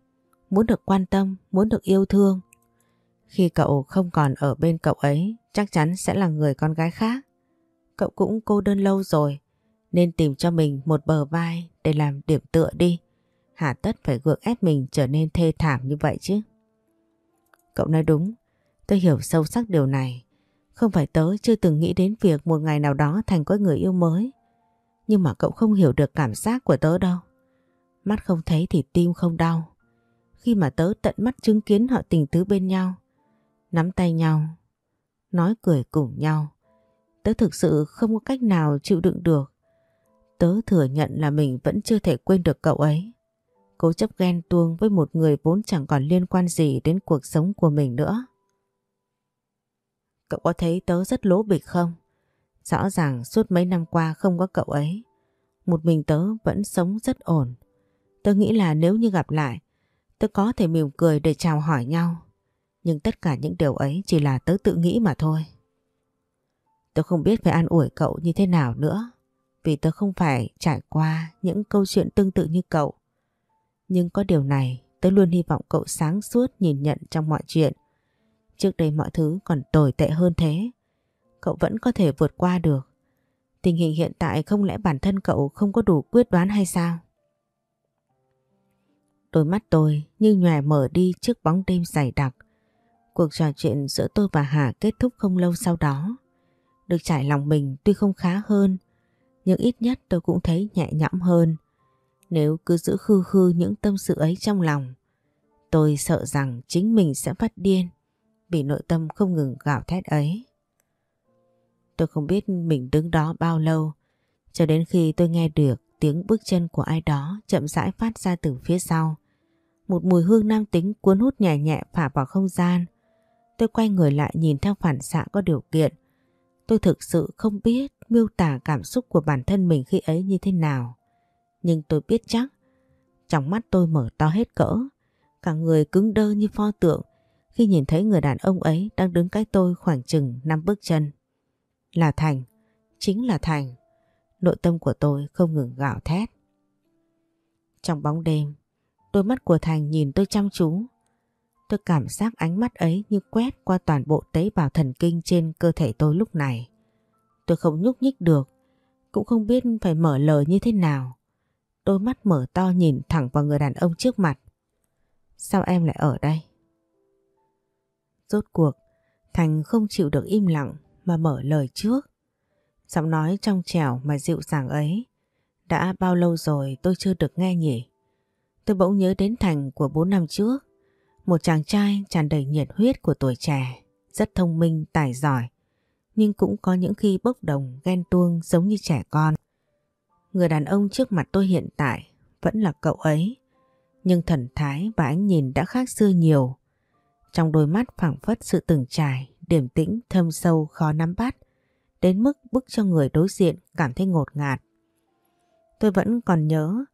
Muốn được quan tâm, muốn được yêu thương. Khi cậu không còn ở bên cậu ấy, chắc chắn sẽ là người con gái khác. Cậu cũng cô đơn lâu rồi, nên tìm cho mình một bờ vai để làm điểm tựa đi. Hà tất phải gượng ép mình trở nên thê thảm như vậy chứ. Cậu nói đúng, tôi hiểu sâu sắc điều này. Không phải tớ chưa từng nghĩ đến việc một ngày nào đó Thành có người yêu mới. Nhưng mà cậu không hiểu được cảm giác của tớ đâu. Mắt không thấy thì tim không đau. Khi mà tớ tận mắt chứng kiến họ tình tứ bên nhau, nắm tay nhau, nói cười cùng nhau. Tớ thực sự không có cách nào chịu đựng được. Tớ thừa nhận là mình vẫn chưa thể quên được cậu ấy. Cố chấp ghen tuông với một người vốn chẳng còn liên quan gì đến cuộc sống của mình nữa. Cậu có thấy tớ rất lố bịch không? Rõ ràng suốt mấy năm qua không có cậu ấy. Một mình tớ vẫn sống rất ổn. Tớ nghĩ là nếu như gặp lại, tớ có thể mỉm cười để chào hỏi nhau. Nhưng tất cả những điều ấy chỉ là tớ tự nghĩ mà thôi. Tớ không biết phải an ủi cậu như thế nào nữa. Vì tớ không phải trải qua những câu chuyện tương tự như cậu. Nhưng có điều này, tớ luôn hy vọng cậu sáng suốt nhìn nhận trong mọi chuyện. Trước đây mọi thứ còn tồi tệ hơn thế. Cậu vẫn có thể vượt qua được. Tình hình hiện tại không lẽ bản thân cậu không có đủ quyết đoán hay sao? Đôi mắt tôi như nhòe mở đi trước bóng đêm dày đặc. Cuộc trò chuyện giữa tôi và Hà kết thúc không lâu sau đó. Được trải lòng mình tuy không khá hơn, nhưng ít nhất tôi cũng thấy nhẹ nhõm hơn. Nếu cứ giữ khư khư những tâm sự ấy trong lòng, tôi sợ rằng chính mình sẽ phát điên vì nội tâm không ngừng gào thét ấy. Tôi không biết mình đứng đó bao lâu, cho đến khi tôi nghe được tiếng bước chân của ai đó chậm rãi phát ra từ phía sau. Một mùi hương nam tính cuốn hút nhẹ nhẹ phả vào không gian. Tôi quay người lại nhìn theo phản xạ có điều kiện. Tôi thực sự không biết miêu tả cảm xúc của bản thân mình khi ấy như thế nào. Nhưng tôi biết chắc, trong mắt tôi mở to hết cỡ, cả người cứng đơ như pho tượng khi nhìn thấy người đàn ông ấy đang đứng cách tôi khoảng chừng 5 bước chân. Là Thành, chính là Thành. Nội tâm của tôi không ngừng gạo thét. Trong bóng đêm, đôi mắt của Thành nhìn tôi chăm chú. Tôi cảm giác ánh mắt ấy như quét qua toàn bộ tế bào thần kinh trên cơ thể tôi lúc này. Tôi không nhúc nhích được, cũng không biết phải mở lời như thế nào. Đôi mắt mở to nhìn thẳng vào người đàn ông trước mặt. Sao em lại ở đây? Rốt cuộc, Thành không chịu được im lặng mà mở lời trước. Giọng nói trong trẻo mà dịu dàng ấy. Đã bao lâu rồi tôi chưa được nghe nhỉ? Tôi bỗng nhớ đến Thành của 4 năm trước. Một chàng trai tràn đầy nhiệt huyết của tuổi trẻ, rất thông minh, tài giỏi. Nhưng cũng có những khi bốc đồng, ghen tuông giống như trẻ con. Người đàn ông trước mặt tôi hiện tại vẫn là cậu ấy. Nhưng thần thái và ánh nhìn đã khác xưa nhiều. Trong đôi mắt phảng phất sự từng trải, điềm tĩnh, thâm sâu, khó nắm bắt, đến mức bức cho người đối diện cảm thấy ngột ngạt. Tôi vẫn còn nhớ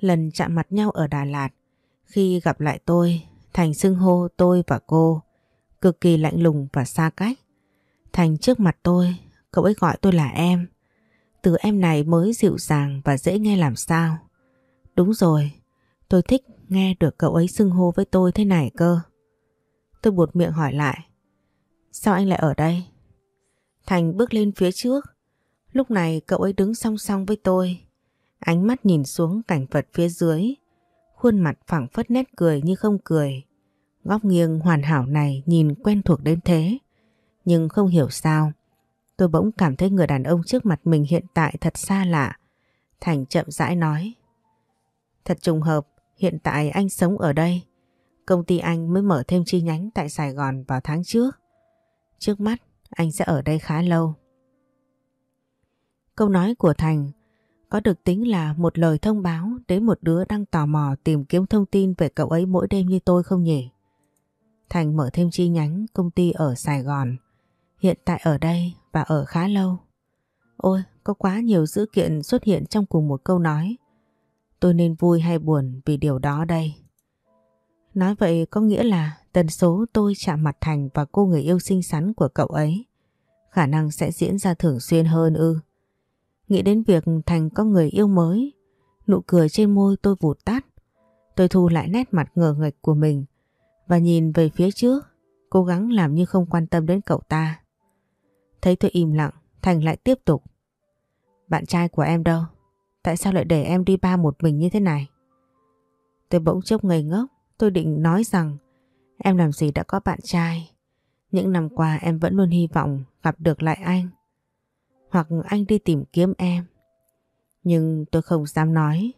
lần chạm mặt nhau ở Đà Lạt, khi gặp lại tôi, Thành xưng hô tôi và cô, cực kỳ lạnh lùng và xa cách. Thành trước mặt tôi, cậu ấy gọi tôi là em. Từ em này mới dịu dàng và dễ nghe làm sao. Đúng rồi, tôi thích nghe được cậu ấy xưng hô với tôi thế này cơ. Tôi buột miệng hỏi lại. Sao anh lại ở đây? Thành bước lên phía trước. Lúc này cậu ấy đứng song song với tôi. Ánh mắt nhìn xuống cảnh vật phía dưới. Khuôn mặt phẳng phất nét cười như không cười. Góc nghiêng hoàn hảo này nhìn quen thuộc đến thế. Nhưng không hiểu sao. Tôi bỗng cảm thấy người đàn ông trước mặt mình hiện tại thật xa lạ. Thành chậm rãi nói. Thật trùng hợp, hiện tại anh sống ở đây. Công ty anh mới mở thêm chi nhánh tại Sài Gòn vào tháng trước. Trước mắt anh sẽ ở đây khá lâu. Câu nói của Thành có được tính là một lời thông báo đến một đứa đang tò mò tìm kiếm thông tin về cậu ấy mỗi đêm như tôi không nhỉ? Thành mở thêm chi nhánh công ty ở Sài Gòn. Hiện tại ở đây và ở khá lâu. Ôi, có quá nhiều dữ kiện xuất hiện trong cùng một câu nói. Tôi nên vui hay buồn vì điều đó đây. Nói vậy có nghĩa là tần số tôi chạm mặt Thành và cô người yêu xinh xắn của cậu ấy khả năng sẽ diễn ra thường xuyên hơn ư. Nghĩ đến việc Thành có người yêu mới, nụ cười trên môi tôi vụt tắt. Tôi thu lại nét mặt ngờ nghịch của mình và nhìn về phía trước, cố gắng làm như không quan tâm đến cậu ta. Thấy tôi im lặng, Thành lại tiếp tục. Bạn trai của em đâu? Tại sao lại để em đi ba một mình như thế này? Tôi bỗng chốc ngây ngốc, tôi định nói rằng em làm gì đã có bạn trai. Những năm qua em vẫn luôn hy vọng gặp được lại anh. Hoặc anh đi tìm kiếm em. Nhưng tôi không dám nói.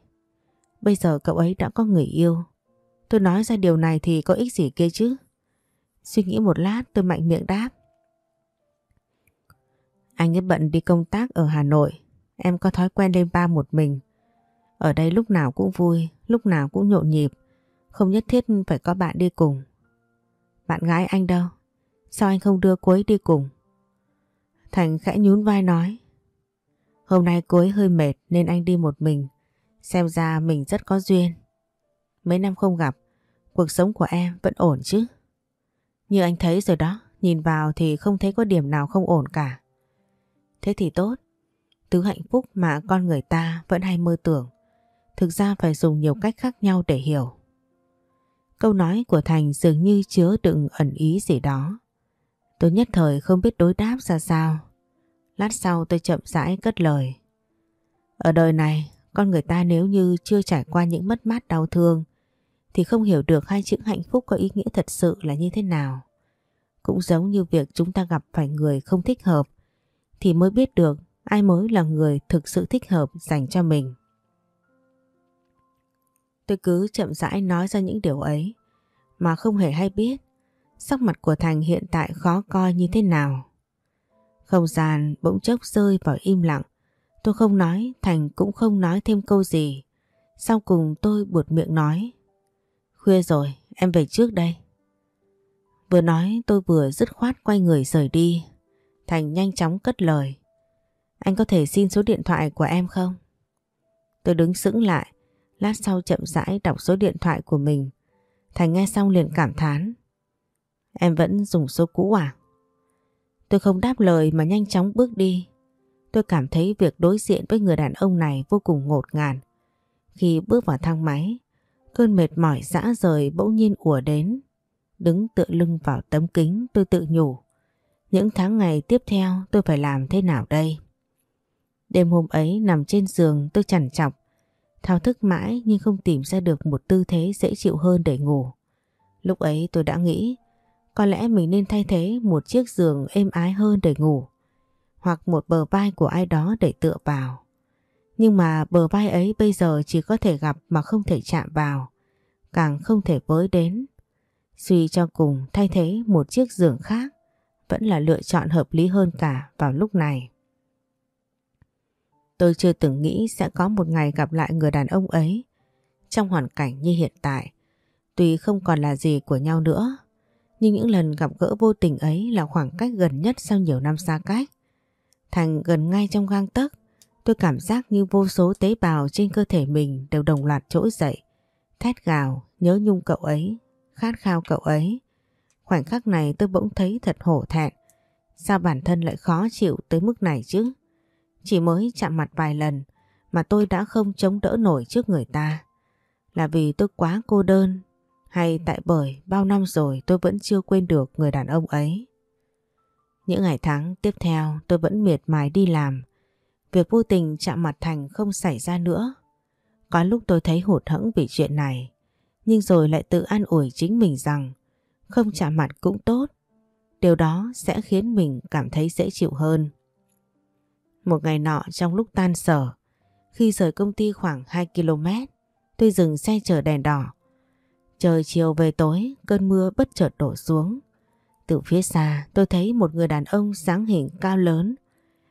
Bây giờ cậu ấy đã có người yêu. Tôi nói ra điều này thì có ích gì kia chứ? Suy nghĩ một lát tôi mạnh miệng đáp. Anh ấy bận đi công tác ở Hà Nội. Em có thói quen lên ba một mình. Ở đây lúc nào cũng vui, lúc nào cũng nhộn nhịp. Không nhất thiết phải có bạn đi cùng. Bạn gái anh đâu? Sao anh không đưa cô ấy đi cùng? Thành khẽ nhún vai nói. Hôm nay cô ấy hơi mệt nên anh đi một mình. Xem ra mình rất có duyên. Mấy năm không gặp, cuộc sống của em vẫn ổn chứ? Như anh thấy rồi đó, nhìn vào thì không thấy có điểm nào không ổn cả. Thế thì tốt. Thứ hạnh phúc mà con người ta vẫn hay mơ tưởng. Thực ra phải dùng nhiều cách khác nhau để hiểu. Câu nói của Thành dường như chứa đựng ẩn ý gì đó. Tôi nhất thời không biết đối đáp ra sao. Lát sau tôi chậm rãi cất lời. Ở đời này, con người ta nếu như chưa trải qua những mất mát đau thương thì không hiểu được hai chữ hạnh phúc có ý nghĩa thật sự là như thế nào. Cũng giống như việc chúng ta gặp phải người không thích hợp thì mới biết được ai mới là người thực sự thích hợp dành cho mình. Tôi cứ chậm rãi nói ra những điều ấy mà không hề hay biết Sắc mặt của Thành hiện tại khó coi như thế nào. Không gian bỗng chốc rơi vào im lặng. Tôi không nói, Thành cũng không nói thêm câu gì. Sau cùng tôi buột miệng nói. Khuya rồi, em về trước đây. Vừa nói tôi vừa dứt khoát quay người rời đi. Thành nhanh chóng cất lời. Anh có thể xin số điện thoại của em không? Tôi đứng sững lại, lát sau chậm rãi đọc số điện thoại của mình. Thành nghe xong liền cảm thán. Em vẫn dùng số cũ à? Tôi không đáp lời mà nhanh chóng bước đi. Tôi cảm thấy việc đối diện với người đàn ông này vô cùng ngột ngạt. Khi bước vào thang máy, cơn mệt mỏi dã rời bỗng nhiên ùa đến. Đứng tựa lưng vào tấm kính tôi tự nhủ. Những tháng ngày tiếp theo tôi phải làm thế nào đây? Đêm hôm ấy nằm trên giường tôi chằn chọc. Thao thức mãi nhưng không tìm ra được một tư thế dễ chịu hơn để ngủ. Lúc ấy tôi đã nghĩ có lẽ mình nên thay thế một chiếc giường êm ái hơn để ngủ hoặc một bờ vai của ai đó để tựa vào. Nhưng mà bờ vai ấy bây giờ chỉ có thể gặp mà không thể chạm vào, càng không thể với đến. Suy cho cùng thay thế một chiếc giường khác vẫn là lựa chọn hợp lý hơn cả vào lúc này. Tôi chưa từng nghĩ sẽ có một ngày gặp lại người đàn ông ấy trong hoàn cảnh như hiện tại. Tuy không còn là gì của nhau nữa, nhưng những lần gặp gỡ vô tình ấy là khoảng cách gần nhất sau nhiều năm xa cách. Thành gần ngay trong gang tấc, tôi cảm giác như vô số tế bào trên cơ thể mình đều đồng loạt trỗi dậy. Thét gào, nhớ nhung cậu ấy, khát khao cậu ấy. Khoảnh khắc này tôi bỗng thấy thật hổ thẹn. Sao bản thân lại khó chịu tới mức này chứ? Chỉ mới chạm mặt vài lần mà tôi đã không chống đỡ nổi trước người ta. Là vì tôi quá cô đơn, hay tại bởi bao năm rồi tôi vẫn chưa quên được người đàn ông ấy. Những ngày tháng tiếp theo, tôi vẫn miệt mài đi làm. Việc vô tình chạm mặt Thành không xảy ra nữa. Có lúc tôi thấy hụt hẫng vì chuyện này. Nhưng rồi lại tự an ủi chính mình rằng không chạm mặt cũng tốt. Điều đó sẽ khiến mình cảm thấy dễ chịu hơn. Một ngày nọ trong lúc tan sở, khi rời công ty khoảng 2 km, tôi dừng xe chờ đèn đỏ Trời chiều về tối, cơn mưa bất chợt đổ xuống. Từ phía xa tôi thấy một người đàn ông dáng hình cao lớn.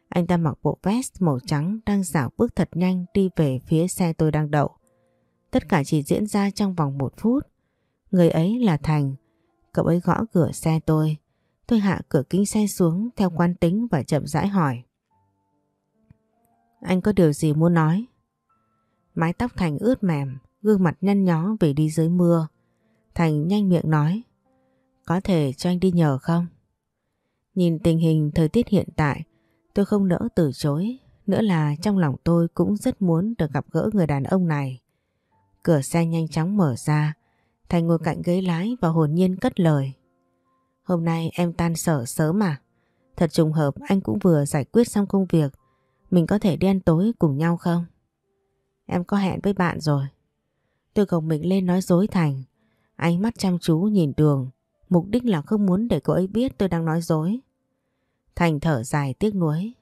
Anh ta mặc bộ vest màu trắng đang dạo bước thật nhanh đi về phía xe tôi đang đậu. Tất cả chỉ diễn ra trong vòng một phút. Người ấy là Thành. Cậu ấy gõ cửa xe tôi. Tôi hạ cửa kính xe xuống theo quan tính và chậm rãi hỏi. Anh có điều gì muốn nói? Mái tóc Thành ướt mềm, gương mặt nhăn nhó vì đi dưới mưa. Thành nhanh miệng nói. Có thể cho anh đi nhờ không? Nhìn tình hình thời tiết hiện tại, tôi không nỡ từ chối. Nữa là trong lòng tôi cũng rất muốn được gặp gỡ người đàn ông này. Cửa xe nhanh chóng mở ra, Thành ngồi cạnh ghế lái và hồn nhiên cất lời. Hôm nay em tan sở sớm mà. Thật trùng hợp anh cũng vừa giải quyết xong công việc. Mình có thể đi ăn tối cùng nhau không? Em có hẹn với bạn rồi. Tôi gồng mình lên nói dối Thành. Ánh mắt chăm chú nhìn đường. Mục đích là không muốn để cô ấy biết tôi đang nói dối. Thành thở dài tiếc nuối.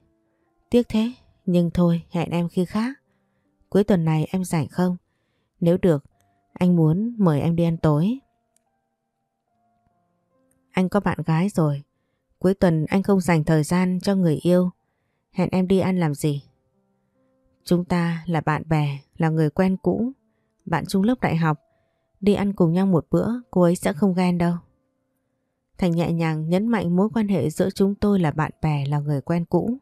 Tiếc thế, nhưng thôi hẹn em khi khác. Cuối tuần này em rảnh không? Nếu được, anh muốn mời em đi ăn tối. Anh có bạn gái rồi. Cuối tuần anh không dành thời gian cho người yêu. Hẹn em đi ăn làm gì? Chúng ta là bạn bè, là người quen cũ. Bạn chung lớp đại học. Đi ăn cùng nhau một bữa, cô ấy sẽ không ghen đâu. Thành nhẹ nhàng nhấn mạnh mối quan hệ giữa chúng tôi là bạn bè, là người quen cũ.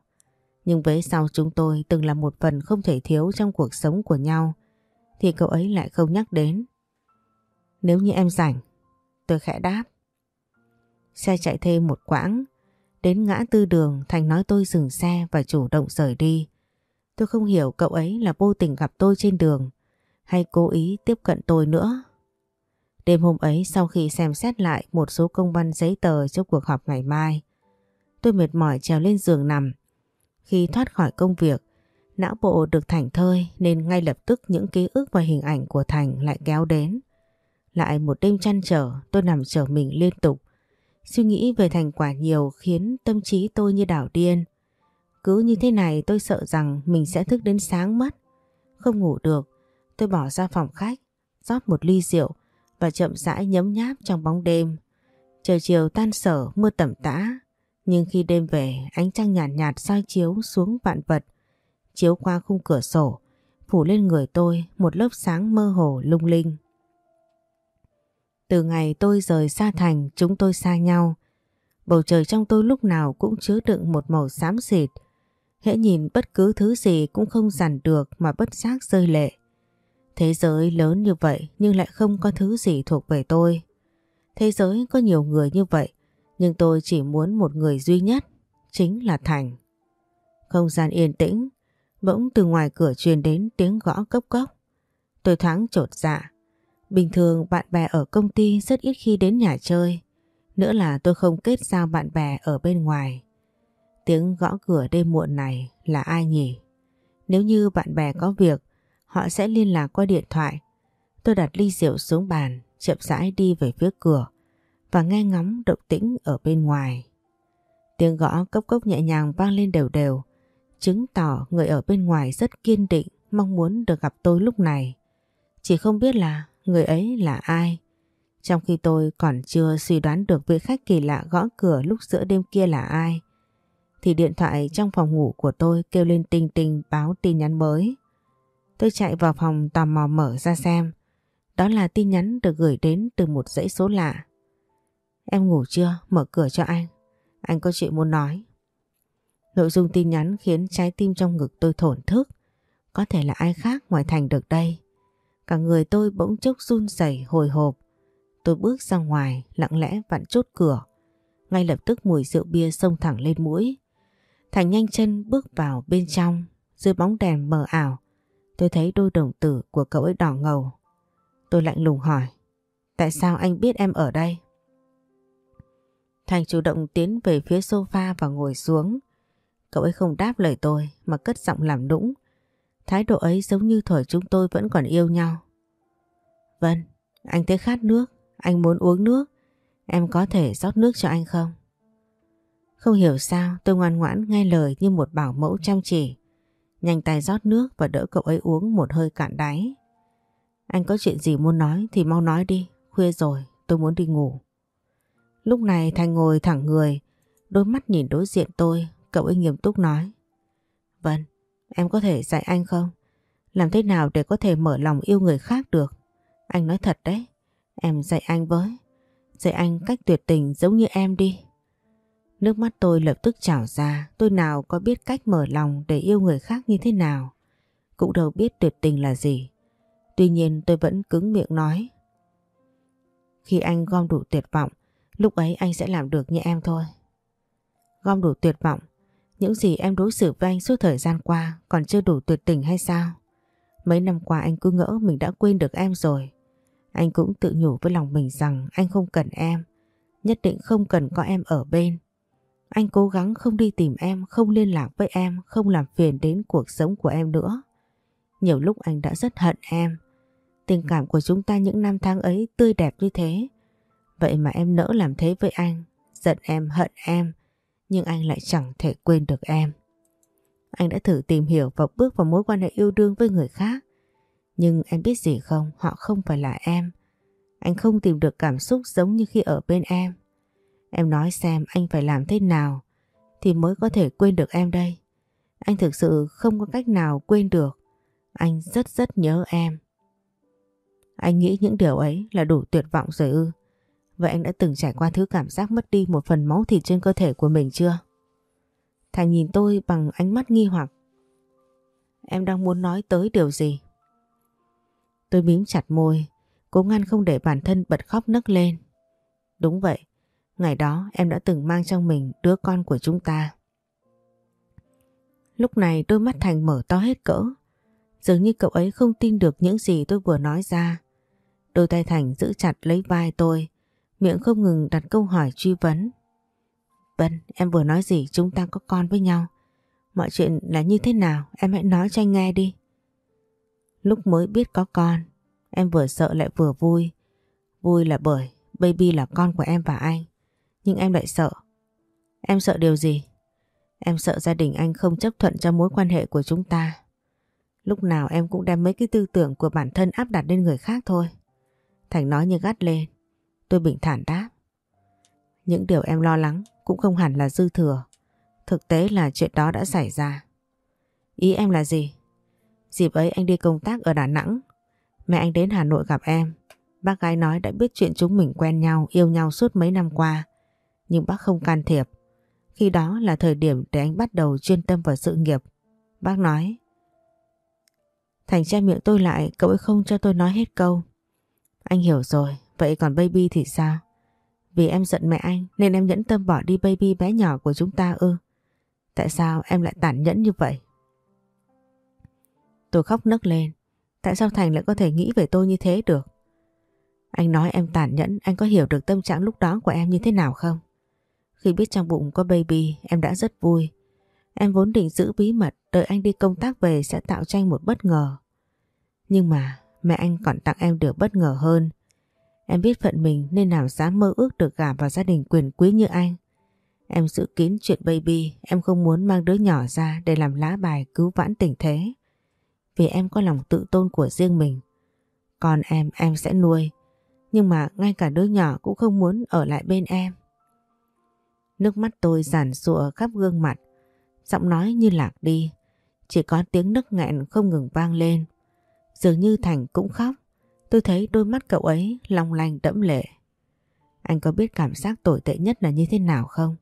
Nhưng với sau chúng tôi từng là một phần không thể thiếu trong cuộc sống của nhau thì cậu ấy lại không nhắc đến. Nếu như em rảnh, tôi khẽ đáp. Xe chạy thêm một quãng, đến ngã tư đường Thành nói tôi dừng xe và chủ động rời đi. Tôi không hiểu cậu ấy là vô tình gặp tôi trên đường hay cố ý tiếp cận tôi nữa. Đêm hôm ấy sau khi xem xét lại một số công văn giấy tờ cho cuộc họp ngày mai, tôi mệt mỏi trèo lên giường nằm. Khi thoát khỏi công việc, não bộ được thảnh thơi nên ngay lập tức những ký ức và hình ảnh của Thành lại kéo đến. Lại một đêm chăn trở tôi nằm trở mình liên tục. Suy nghĩ về thành quả nhiều khiến tâm trí tôi như đảo điên. Cứ như thế này tôi sợ rằng mình sẽ thức đến sáng mất. Không ngủ được, tôi bỏ ra phòng khách, rót một ly rượu và chậm rãi nhấm nháp trong bóng đêm. Trời chiều tan sở mưa tẩm tã, nhưng khi đêm về ánh trăng nhạt nhạt soi chiếu xuống vạn vật, chiếu qua khung cửa sổ, phủ lên người tôi một lớp sáng mơ hồ lung linh. Từ ngày tôi rời xa thành chúng tôi xa nhau. Bầu trời trong tôi lúc nào cũng chứa đựng một màu xám xịt. Hễ nhìn bất cứ thứ gì cũng không dằn được mà bất giác rơi lệ. Thế giới lớn như vậy nhưng lại không có thứ gì thuộc về tôi. Thế giới có nhiều người như vậy nhưng tôi chỉ muốn một người duy nhất, chính là Thành. Không gian yên tĩnh, bỗng từ ngoài cửa truyền đến tiếng gõ cốc cốc. Tôi thoáng trột dạ. Bình thường bạn bè ở công ty rất ít khi đến nhà chơi. Nữa là tôi không kết giao bạn bè ở bên ngoài. Tiếng gõ cửa đêm muộn này là ai nhỉ? Nếu như bạn bè có việc, họ sẽ liên lạc qua điện thoại. Tôi đặt ly rượu xuống bàn, chậm rãi đi về phía cửa và nghe ngóng động tĩnh ở bên ngoài. Tiếng gõ cốc cốc nhẹ nhàng vang lên đều đều, chứng tỏ người ở bên ngoài rất kiên định mong muốn được gặp tôi lúc này. Chỉ không biết là người ấy là ai. Trong khi tôi còn chưa suy đoán được vị khách kỳ lạ gõ cửa lúc giữa đêm kia là ai, thì điện thoại trong phòng ngủ của tôi kêu lên tinh tinh báo tin nhắn mới. Tôi chạy vào phòng tò mò mở ra xem. Đó là tin nhắn được gửi đến từ một dãy số lạ. Em ngủ chưa? Mở cửa cho anh. Anh có chuyện muốn nói. Nội dung tin nhắn khiến trái tim trong ngực tôi thổn thức. Có thể là ai khác ngoài Thành được đây. Cả người tôi bỗng chốc run rẩy hồi hộp. Tôi bước ra ngoài, lặng lẽ vặn chốt cửa. Ngay lập tức mùi rượu bia xông thẳng lên mũi. Thành nhanh chân bước vào bên trong. Dưới bóng đèn mờ ảo. Tôi thấy đôi đồng tử của cậu ấy đỏ ngầu. Tôi lạnh lùng hỏi. Tại sao anh biết em ở đây? Thành chủ động tiến về phía sofa và ngồi xuống. Cậu ấy không đáp lời tôi mà cất giọng làm nũng. Thái độ ấy giống như thời chúng tôi vẫn còn yêu nhau. vâng, anh thấy khát nước, anh muốn uống nước. Em có thể rót nước cho anh không? Không hiểu sao tôi ngoan ngoãn nghe lời như một bảo mẫu chăm chỉ. Nhanh tay rót nước và đỡ cậu ấy uống một hơi cạn đáy. Anh có chuyện gì muốn nói thì mau nói đi, khuya rồi, tôi muốn đi ngủ. Lúc này Thành ngồi thẳng người, đôi mắt nhìn đối diện tôi, cậu ấy nghiêm túc nói. Vâng, em có thể dạy anh không? Làm thế nào để có thể mở lòng yêu người khác được? Anh nói thật đấy, em dạy anh với. dạy anh cách tuyệt tình giống như em đi. Nước mắt tôi lập tức trào ra, tôi nào có biết cách mở lòng để yêu người khác như thế nào. Cũng đâu biết tuyệt tình là gì. Tuy nhiên tôi vẫn cứng miệng nói. Khi anh gom đủ tuyệt vọng, lúc ấy anh sẽ làm được như em thôi. Gom đủ tuyệt vọng, những gì em đối xử với anh suốt thời gian qua còn chưa đủ tuyệt tình hay sao? Mấy năm qua anh cứ ngỡ mình đã quên được em rồi. Anh cũng tự nhủ với lòng mình rằng anh không cần em, nhất định không cần có em ở bên. Anh cố gắng không đi tìm em, không liên lạc với em, không làm phiền đến cuộc sống của em nữa. Nhiều lúc anh đã rất hận em. Tình cảm của chúng ta những năm tháng ấy tươi đẹp như thế. Vậy mà em nỡ làm thế với anh, giận em, hận em, nhưng anh lại chẳng thể quên được em. Anh đã thử tìm hiểu và bước vào mối quan hệ yêu đương với người khác. Nhưng em biết gì không, họ không phải là em. Anh không tìm được cảm xúc giống như khi ở bên em. Em nói xem anh phải làm thế nào thì mới có thể quên được em đây. Anh thực sự không có cách nào quên được. Anh rất rất nhớ em. Anh nghĩ những điều ấy là đủ tuyệt vọng rồi ư. Vậy anh đã từng trải qua thứ cảm giác mất đi một phần máu thịt trên cơ thể của mình chưa? Thành nhìn tôi bằng ánh mắt nghi hoặc. Em đang muốn nói tới điều gì? Tôi mím chặt môi, cố ngăn không để bản thân bật khóc nấc lên. Đúng vậy, ngày đó em đã từng mang trong mình đứa con của chúng ta. Lúc này đôi mắt Thành mở to hết cỡ. Dường như cậu ấy không tin được những gì tôi vừa nói ra. Đôi tay Thành giữ chặt lấy vai tôi, miệng không ngừng đặt câu hỏi truy vấn. Vân, em vừa nói gì chúng ta có con với nhau? Mọi chuyện là như thế nào? Em hãy nói cho anh nghe đi. Lúc mới biết có con, em vừa sợ lại vừa vui. Vui là bởi baby là con của em và anh. Nhưng em lại sợ. Em sợ điều gì? Em sợ gia đình anh không chấp thuận cho mối quan hệ của chúng ta. Lúc nào em cũng đem mấy cái tư tưởng của bản thân áp đặt lên người khác thôi. Thành nói như gắt lên. Tôi bình thản đáp. Những điều em lo lắng cũng không hẳn là dư thừa. Thực tế là chuyện đó đã xảy ra. Ý em là gì? Dịp ấy anh đi công tác ở Đà Nẵng. Mẹ anh đến Hà Nội gặp em. Bác gái nói đã biết chuyện chúng mình quen nhau, yêu nhau suốt mấy năm qua. Nhưng bác không can thiệp. Khi đó là thời điểm để anh bắt đầu chuyên tâm vào sự nghiệp. Bác nói. Thành che miệng tôi lại, cậu ấy không cho tôi nói hết câu. Anh hiểu rồi, vậy còn baby thì sao? Vì em giận mẹ anh nên em nhẫn tâm bỏ đi baby bé nhỏ của chúng ta ư. Tại sao em lại tàn nhẫn như vậy? Tôi khóc nấc lên. Tại sao Thành lại có thể nghĩ về tôi như thế được? Anh nói em tàn nhẫn, anh có hiểu được tâm trạng lúc đó của em như thế nào không? Khi biết trong bụng có baby, em đã rất vui. Em vốn định giữ bí mật, đợi anh đi công tác về sẽ tạo cho anh một bất ngờ. Nhưng mà mẹ anh còn tặng em điều bất ngờ hơn. Em biết phận mình nên nào dám mơ ước được gả vào gia đình quyền quý như anh. Em giữ kín chuyện baby, em không muốn mang đứa nhỏ ra để làm lá bài cứu vãn tình thế. Vì em có lòng tự tôn của riêng mình. Còn em, em sẽ nuôi. Nhưng mà ngay cả đứa nhỏ cũng không muốn ở lại bên em. Nước mắt tôi giản rụa khắp gương mặt. Giọng nói như lạc đi. Chỉ có tiếng nức nghẹn không ngừng vang lên. Dường như Thành cũng khóc. Tôi thấy đôi mắt cậu ấy long lanh đẫm lệ. Anh có biết cảm giác tồi tệ nhất là như thế nào không?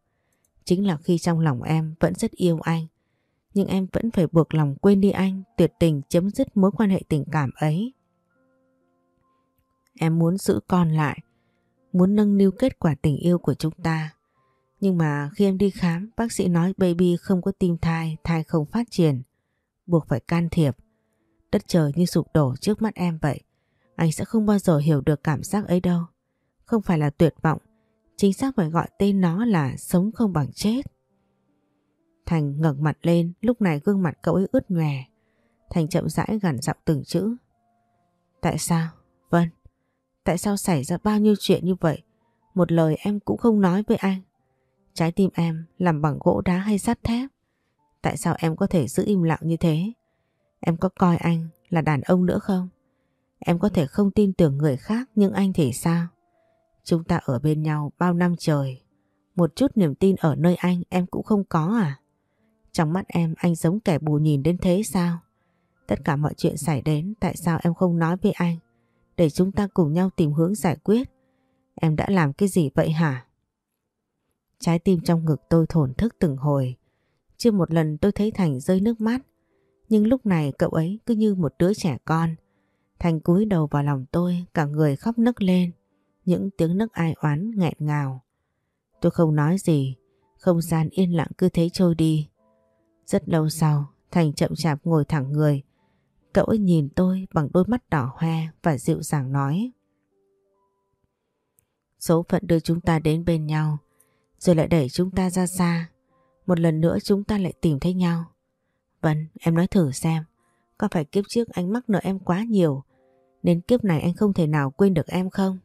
Chính là khi trong lòng em vẫn rất yêu anh. Nhưng em vẫn phải buộc lòng quên đi anh, tuyệt tình chấm dứt mối quan hệ tình cảm ấy. Em muốn giữ con lại, muốn nâng niu kết quả tình yêu của chúng ta. Nhưng mà khi em đi khám, bác sĩ nói baby không có tim thai, thai không phát triển, buộc phải can thiệp. Đất trời như sụp đổ trước mắt em vậy. Anh sẽ không bao giờ hiểu được cảm giác ấy đâu. Không phải là tuyệt vọng, chính xác phải gọi tên nó là sống không bằng chết. Thành ngẩng mặt lên, lúc này gương mặt cậu ấy ướt nhòe. Thành chậm rãi gằn giọng từng chữ. Tại sao? Vân, tại sao xảy ra bao nhiêu chuyện như vậy? Một lời em cũng không nói với anh. Trái tim em làm bằng gỗ đá hay sắt thép? Tại sao em có thể giữ im lặng như thế? Em có coi anh là đàn ông nữa không? Em có thể không tin tưởng người khác, nhưng anh thì sao? Chúng ta ở bên nhau bao năm trời. Một chút niềm tin ở nơi anh, em cũng không có à? Trong mắt em, anh giống kẻ bù nhìn đến thế sao? Tất cả mọi chuyện xảy đến, tại sao em không nói với anh? Để chúng ta cùng nhau tìm hướng giải quyết. Em đã làm cái gì vậy hả? Trái tim trong ngực tôi thổn thức từng hồi. Chưa một lần tôi thấy Thành rơi nước mắt. Nhưng lúc này cậu ấy cứ như một đứa trẻ con. Thành cúi đầu vào lòng tôi, cả người khóc nức lên. Những tiếng nức ai oán nghẹn ngào. Tôi không nói gì, không gian yên lặng cứ thế trôi đi. Rất lâu sau, Thành chậm chạp ngồi thẳng người. Cậu ấy nhìn tôi bằng đôi mắt đỏ hoe và dịu dàng nói. Số phận đưa chúng ta đến bên nhau, rồi lại đẩy chúng ta ra xa. Một lần nữa chúng ta lại tìm thấy nhau. Vân, em nói thử xem, có phải kiếp trước anh mắc nợ em quá nhiều, nên kiếp này anh không thể nào quên được em không?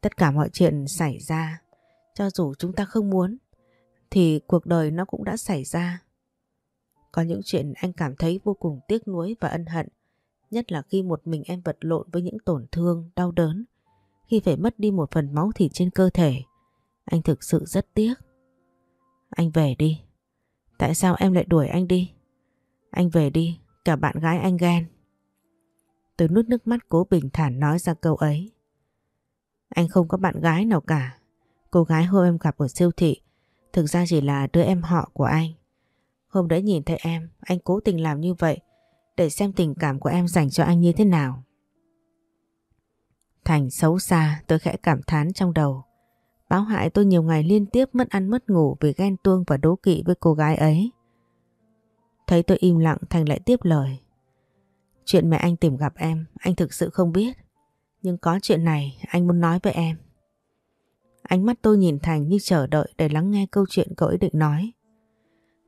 Tất cả mọi chuyện xảy ra, cho dù chúng ta không muốn, thì cuộc đời nó cũng đã xảy ra. Có những chuyện anh cảm thấy vô cùng tiếc nuối và ân hận, nhất là khi một mình em vật lộn với những tổn thương, đau đớn, khi phải mất đi một phần máu thịt trên cơ thể. Anh thực sự rất tiếc. Anh về đi. Tại sao em lại đuổi anh đi? Anh về đi, cả bạn gái anh ghen. Tôi nuốt nước mắt cố bình thản nói ra câu ấy. Anh không có bạn gái nào cả. Cô gái hôm em gặp ở siêu thị thực ra chỉ là đứa em họ của anh. Hôm đấy nhìn thấy em, anh cố tình làm như vậy để xem tình cảm của em dành cho anh như thế nào. Thành xấu xa tôi khẽ cảm thán trong đầu. Báo hại tôi nhiều ngày liên tiếp mất ăn mất ngủ vì ghen tuông và đố kỵ với cô gái ấy. Thấy tôi im lặng Thành lại tiếp lời. Chuyện mẹ anh tìm gặp em, anh thực sự không biết. Nhưng có chuyện này anh muốn nói với em. Ánh mắt tôi nhìn Thành như chờ đợi để lắng nghe câu chuyện cậu ấy định nói.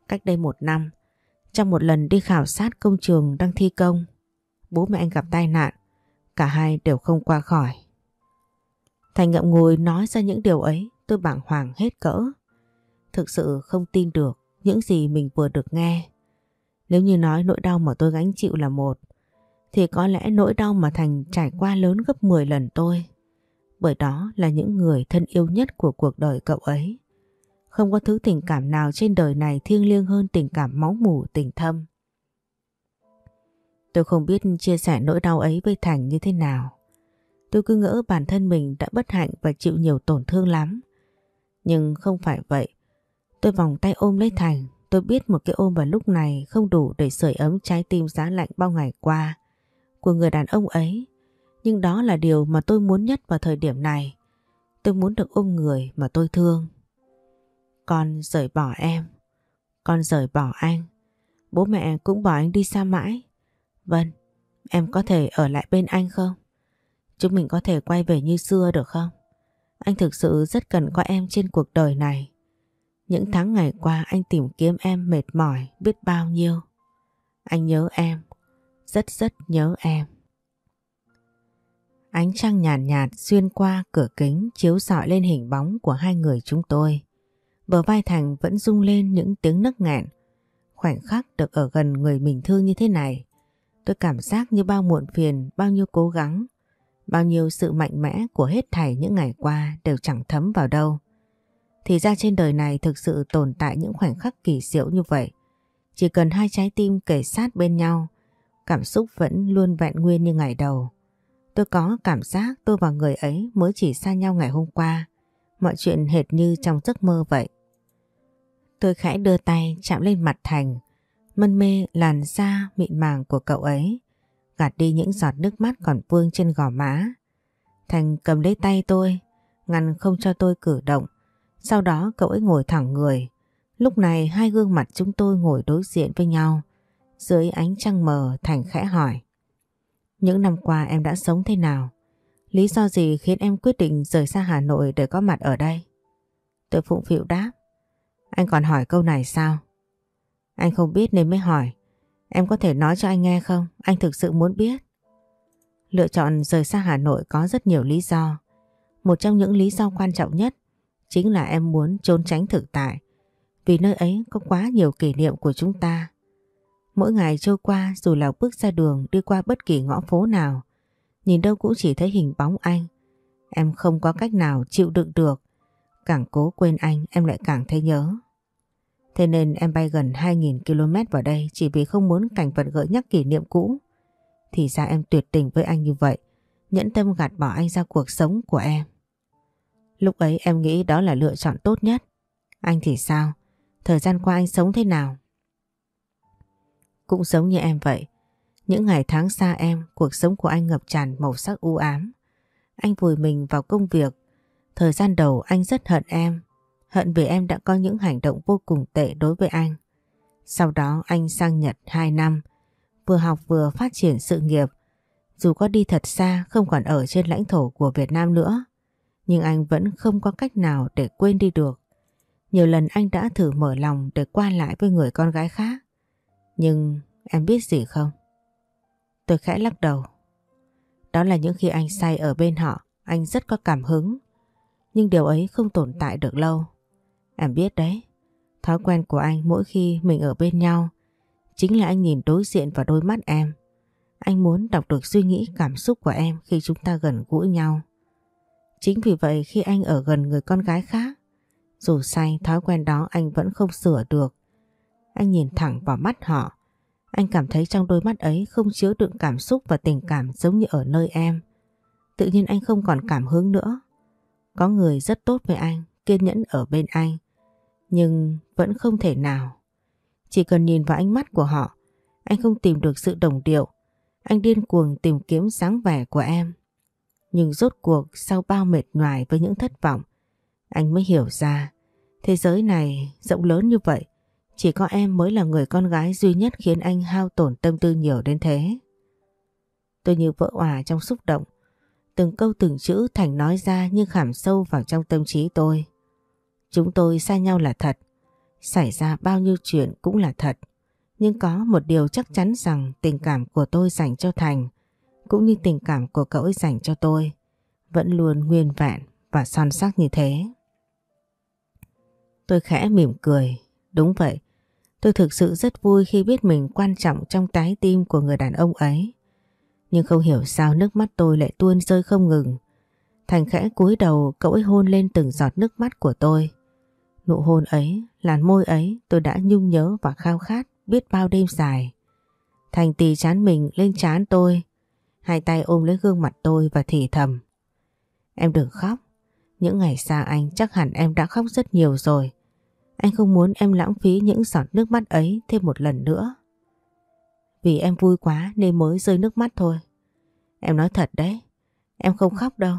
Cách đây một năm, trong một lần đi khảo sát công trường đang thi công, bố mẹ anh gặp tai nạn, cả hai đều không qua khỏi. Thành ngậm ngùi nói ra những điều ấy, tôi bảng hoàng hết cỡ. Thực sự không tin được những gì mình vừa được nghe. Nếu như nói nỗi đau mà tôi gánh chịu là một, thì có lẽ nỗi đau mà Thành trải qua lớn gấp 10 lần tôi. Bởi đó là những người thân yêu nhất của cuộc đời cậu ấy. Không có thứ tình cảm nào trên đời này thiêng liêng hơn tình cảm máu mủ, tình thâm. Tôi không biết chia sẻ nỗi đau ấy với Thành như thế nào. Tôi cứ ngỡ bản thân mình đã bất hạnh và chịu nhiều tổn thương lắm. Nhưng không phải vậy. Tôi vòng tay ôm lấy Thành. Tôi biết một cái ôm vào lúc này không đủ để sưởi ấm trái tim giá lạnh bao ngày qua của người đàn ông ấy. Nhưng đó là điều mà tôi muốn nhất vào thời điểm này. Tôi muốn được ôm người mà tôi thương. Con rời bỏ em. Con rời bỏ anh. Bố mẹ cũng bỏ anh đi xa mãi. Vâng, em có thể ở lại bên anh không? Chúng mình có thể quay về như xưa được không? Anh thực sự rất cần có em trên cuộc đời này. Những tháng ngày qua anh tìm kiếm em mệt mỏi biết bao nhiêu. Anh nhớ em, rất rất nhớ em. Ánh trăng nhàn nhạt, nhạt xuyên qua cửa kính chiếu rọi lên hình bóng của hai người chúng tôi. Bờ vai Thành vẫn rung lên những tiếng nấc nghẹn. Khoảnh khắc được ở gần người mình thương như thế này, tôi cảm giác như bao muộn phiền, bao nhiêu cố gắng, bao nhiêu sự mạnh mẽ của hết thảy những ngày qua đều chẳng thấm vào đâu. Thì ra trên đời này thực sự tồn tại những khoảnh khắc kỳ diệu như vậy. Chỉ cần hai trái tim kề sát bên nhau, cảm xúc vẫn luôn vẹn nguyên như ngày đầu. Tôi có cảm giác tôi và người ấy mới chỉ xa nhau ngày hôm qua. Mọi chuyện hệt như trong giấc mơ vậy. Tôi khẽ đưa tay chạm lên mặt Thành, mân mê làn da mịn màng của cậu ấy, gạt đi những giọt nước mắt còn vương trên gò má. Thành cầm lấy tay tôi, ngăn không cho tôi cử động. Sau đó cậu ấy ngồi thẳng người. Lúc này hai gương mặt chúng tôi ngồi đối diện với nhau. Dưới ánh trăng mờ, Thành khẽ hỏi. Những năm qua em đã sống thế nào? Lý do gì khiến em quyết định rời xa Hà Nội để có mặt ở đây? Tôi phụng phịu đáp. Anh còn hỏi câu này sao? Anh không biết nên mới hỏi. Em có thể nói cho anh nghe không? Anh thực sự muốn biết. Lựa chọn rời xa Hà Nội có rất nhiều lý do. Một trong những lý do quan trọng nhất chính là em muốn trốn tránh thực tại. Vì nơi ấy có quá nhiều kỷ niệm của chúng ta. Mỗi ngày trôi qua dù là bước ra đường đi qua bất kỳ ngõ phố nào, nhìn đâu cũng chỉ thấy hình bóng anh. Em không có cách nào chịu đựng được. Càng cố quên anh em lại càng thấy nhớ. Thế nên em bay gần 2.000 km vào đây chỉ vì không muốn cảnh vật gợi nhắc kỷ niệm cũ. Thì ra em tuyệt tình với anh như vậy, nhẫn tâm gạt bỏ anh ra cuộc sống của em. Lúc ấy em nghĩ đó là lựa chọn tốt nhất. Anh thì sao? Thời gian qua anh sống thế nào? Cũng giống như em vậy. Những ngày tháng xa em, cuộc sống của anh ngập tràn màu sắc u ám. Anh vùi mình vào công việc. Thời gian đầu anh rất hận em. Hận vì em đã có những hành động vô cùng tệ đối với anh. Sau đó anh sang Nhật 2 năm, vừa học vừa phát triển sự nghiệp. Dù có đi thật xa không còn ở trên lãnh thổ của Việt Nam nữa, nhưng anh vẫn không có cách nào để quên đi được. Nhiều lần anh đã thử mở lòng để qua lại với người con gái khác. Nhưng em biết gì không? Tôi khẽ lắc đầu. Đó là những khi anh say ở bên họ, anh rất có cảm hứng. Nhưng điều ấy không tồn tại được lâu. Em biết đấy, thói quen của anh mỗi khi mình ở bên nhau chính là anh nhìn đối diện vào đôi mắt em. Anh muốn đọc được suy nghĩ cảm xúc của em khi chúng ta gần gũi nhau. Chính vì vậy khi anh ở gần người con gái khác, dù say thói quen đó anh vẫn không sửa được. Anh nhìn thẳng vào mắt họ. Anh cảm thấy trong đôi mắt ấy không chứa đựng cảm xúc và tình cảm giống như ở nơi em. Tự nhiên anh không còn cảm hứng nữa. Có người rất tốt với anh, kiên nhẫn ở bên anh. Nhưng vẫn không thể nào. Chỉ cần nhìn vào ánh mắt của họ, anh không tìm được sự đồng điệu. Anh điên cuồng tìm kiếm dáng vẻ của em. Nhưng rốt cuộc sau bao mệt nhoài với những thất vọng, anh mới hiểu ra thế giới này rộng lớn như vậy, chỉ có em mới là người con gái duy nhất khiến anh hao tổn tâm tư nhiều đến thế. Tôi như vỡ òa trong xúc động, từng câu từng chữ Thành nói ra như khảm sâu vào trong tâm trí tôi. Chúng tôi xa nhau là thật, xảy ra bao nhiêu chuyện cũng là thật. Nhưng có một điều chắc chắn rằng tình cảm của tôi dành cho Thành cũng như tình cảm của cậu ấy dành cho tôi vẫn luôn nguyên vẹn và son sắc như thế. Tôi khẽ mỉm cười. Đúng vậy, tôi thực sự rất vui khi biết mình quan trọng trong trái tim của người đàn ông ấy. Nhưng không hiểu sao nước mắt tôi lại tuôn rơi không ngừng. Thành khẽ cúi đầu cậu ấy hôn lên từng giọt nước mắt của tôi. Nụ hôn ấy, làn môi ấy tôi đã nhung nhớ và khao khát biết bao đêm dài. Thành tì chán mình lên chán tôi, hai tay ôm lấy gương mặt tôi và thì thầm. Em đừng khóc, những ngày xa anh chắc hẳn em đã khóc rất nhiều rồi. Anh không muốn em lãng phí những giọt nước mắt ấy thêm một lần nữa. Vì em vui quá nên mới rơi nước mắt thôi. Em nói thật đấy, em không khóc đâu.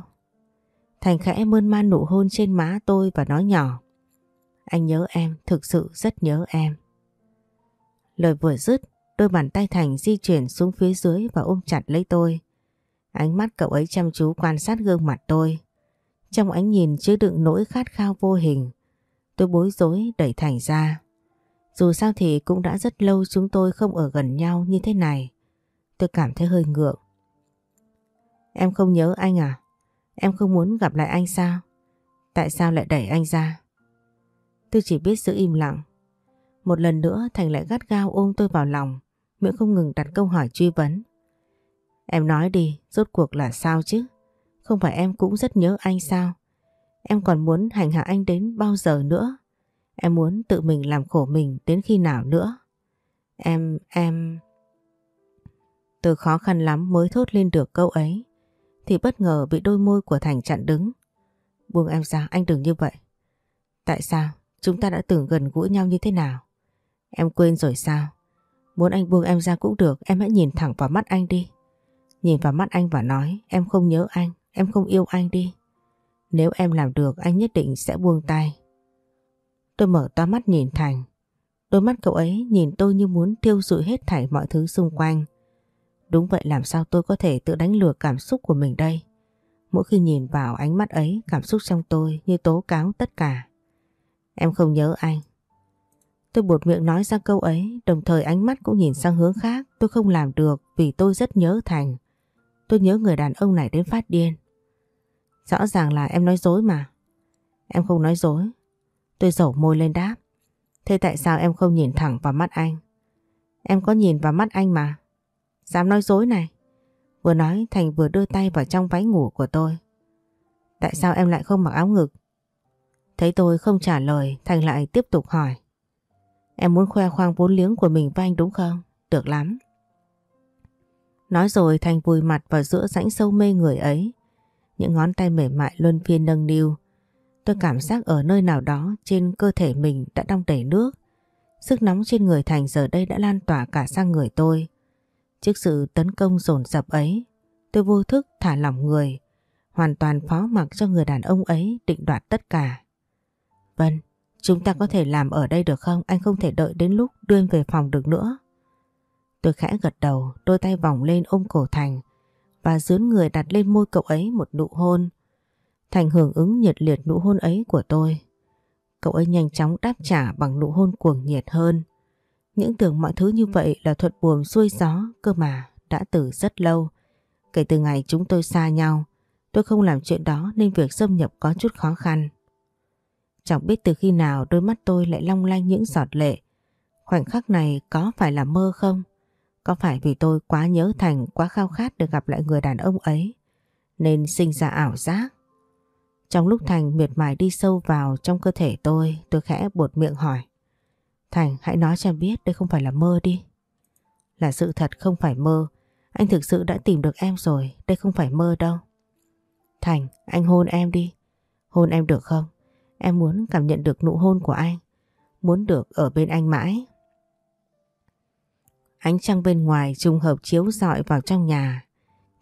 Thành khẽ mơn man nụ hôn trên má tôi và nói nhỏ. Anh nhớ em, thực sự rất nhớ em. Lời vừa dứt, đôi bàn tay Thành di chuyển xuống phía dưới và ôm chặt lấy tôi. Ánh mắt cậu ấy chăm chú quan sát gương mặt tôi. Trong ánh nhìn chứa đựng nỗi khát khao vô hình. Tôi bối rối đẩy Thành ra. Dù sao thì cũng đã rất lâu chúng tôi không ở gần nhau như thế này. Tôi cảm thấy hơi ngượng. Em không nhớ anh à? Em không muốn gặp lại anh sao? Tại sao lại đẩy anh ra? Tôi chỉ biết giữ im lặng. Một lần nữa Thành lại gắt gao ôm tôi vào lòng, miệng không ngừng đặt câu hỏi truy vấn. Em nói đi, rốt cuộc là sao chứ? Không phải em cũng rất nhớ anh sao? Em còn muốn hành hạ anh đến bao giờ nữa? Em muốn tự mình làm khổ mình đến khi nào nữa? Em, em... Tôi khó khăn lắm mới thốt lên được câu ấy thì bất ngờ bị đôi môi của Thành chặn đứng. Buông em ra, anh đừng như vậy. Tại sao? Chúng ta đã từng gần gũi nhau như thế nào? Em quên rồi sao? Muốn anh buông em ra cũng được, em hãy nhìn thẳng vào mắt anh đi. Nhìn vào mắt anh và nói em không nhớ anh, em không yêu anh đi. Nếu em làm được anh nhất định sẽ buông tay. Tôi mở to mắt nhìn Thành. Đôi mắt cậu ấy nhìn tôi như muốn tiêu dụi hết thảy mọi thứ xung quanh. Đúng vậy làm sao tôi có thể tự đánh lừa cảm xúc của mình đây? Mỗi khi nhìn vào ánh mắt ấy, cảm xúc trong tôi như tố cáo tất cả. Em không nhớ anh. Tôi buột miệng nói ra câu ấy, đồng thời ánh mắt cũng nhìn sang hướng khác. Tôi không làm được vì tôi rất nhớ Thành. Tôi nhớ người đàn ông này đến phát điên. Rõ ràng là em nói dối mà. Em không nói dối. Tôi dẩu môi lên đáp. Thế tại sao em không nhìn thẳng vào mắt anh? Em có nhìn vào mắt anh mà. Dám nói dối này. Vừa nói, Thành vừa đưa tay vào trong váy ngủ của tôi. Tại sao em lại không mặc áo ngực? Thấy tôi không trả lời, Thành lại tiếp tục hỏi. Em muốn khoe khoang vốn liếng của mình với anh đúng không? Được lắm. Nói rồi Thành vùi mặt vào giữa rãnh sâu mê người ấy. Những ngón tay mềm mại luân phiên nâng niu. Tôi cảm giác ở nơi nào đó trên cơ thể mình đã đong đầy nước. Sức nóng trên người Thành giờ đây đã lan tỏa cả sang người tôi. Trước sự tấn công dồn dập ấy, tôi vô thức thả lỏng người, hoàn toàn phó mặc cho người đàn ông ấy định đoạt tất cả. Vân, chúng ta có thể làm ở đây được không? Anh không thể đợi đến lúc đưa em về phòng được nữa. Tôi khẽ gật đầu, đôi tay vòng lên ôm cổ Thành và dướn người đặt lên môi cậu ấy một nụ hôn. Thành hưởng ứng nhiệt liệt nụ hôn ấy của tôi. Cậu ấy nhanh chóng đáp trả bằng nụ hôn cuồng nhiệt hơn. Những tưởng mọi thứ như vậy là thuận buồm xuôi gió cơ mà đã từ rất lâu. Kể từ ngày chúng tôi xa nhau, tôi không làm chuyện đó nên việc xâm nhập có chút khó khăn. Chẳng biết từ khi nào đôi mắt tôi lại long lanh những giọt lệ. Khoảnh khắc này có phải là mơ không? Có phải vì tôi quá nhớ Thành, quá khao khát được gặp lại người đàn ông ấy, nên sinh ra ảo giác? Trong lúc Thành miệt mài đi sâu vào trong cơ thể tôi, tôi khẽ buột miệng hỏi. Thành, hãy nói cho em biết đây không phải là mơ đi. Là sự thật không phải mơ. Anh thực sự đã tìm được em rồi, đây không phải mơ đâu. Thành, anh hôn em đi. Hôn em được không? Em muốn cảm nhận được nụ hôn của anh. Muốn được ở bên anh mãi. Ánh trăng bên ngoài trùng hợp chiếu rọi vào trong nhà.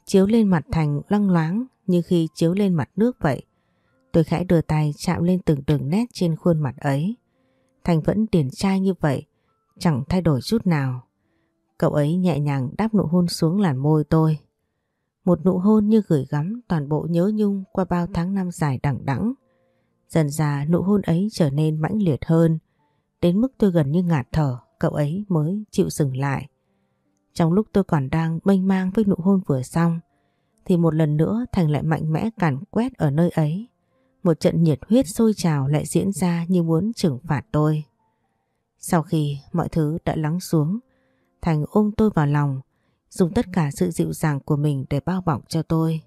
Chiếu lên mặt Thành lăng loáng như khi chiếu lên mặt nước vậy. Tôi khẽ đưa tay chạm lên từng đường nét trên khuôn mặt ấy. Thành vẫn điển trai như vậy, chẳng thay đổi chút nào. Cậu ấy nhẹ nhàng đáp nụ hôn xuống làn môi tôi. Một nụ hôn như gửi gắm toàn bộ nhớ nhung qua bao tháng năm dài đẳng đẵng. Dần già nụ hôn ấy trở nên mãnh liệt hơn, đến mức tôi gần như ngạt thở, cậu ấy mới chịu dừng lại. Trong lúc tôi còn đang mênh mang với nụ hôn vừa xong, thì một lần nữa Thành lại mạnh mẽ càn quét ở nơi ấy. Một trận nhiệt huyết sôi trào lại diễn ra như muốn trừng phạt tôi. Sau khi mọi thứ đã lắng xuống, Thành ôm tôi vào lòng, dùng tất cả sự dịu dàng của mình để bao bọc cho tôi.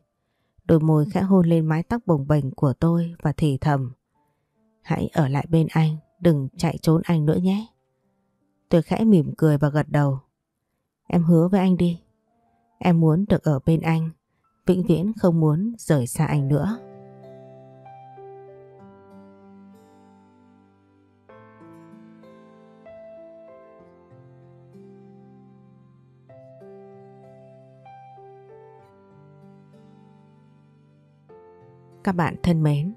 Đôi môi khẽ hôn lên mái tóc bồng bềnh của tôi và thì thầm. Hãy ở lại bên anh, đừng chạy trốn anh nữa nhé. Tôi khẽ mỉm cười và gật đầu. Em hứa với anh đi. Em muốn được ở bên anh, vĩnh viễn không muốn rời xa anh nữa. Các bạn thân mến,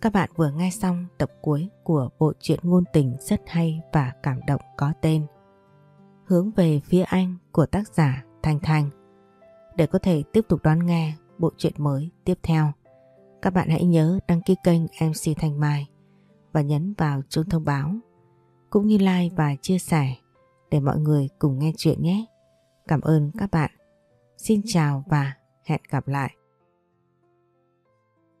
các bạn vừa nghe xong tập cuối của bộ truyện ngôn tình rất hay và cảm động có tên Hướng về phía anh của tác giả Thanh Thanh. Để có thể tiếp tục đón nghe bộ truyện mới tiếp theo, các bạn hãy nhớ đăng ký kênh MC Thanh Mai và nhấn vào chuông thông báo, cũng như like và chia sẻ để mọi người cùng nghe chuyện nhé. Cảm ơn các bạn. Xin chào và hẹn gặp lại.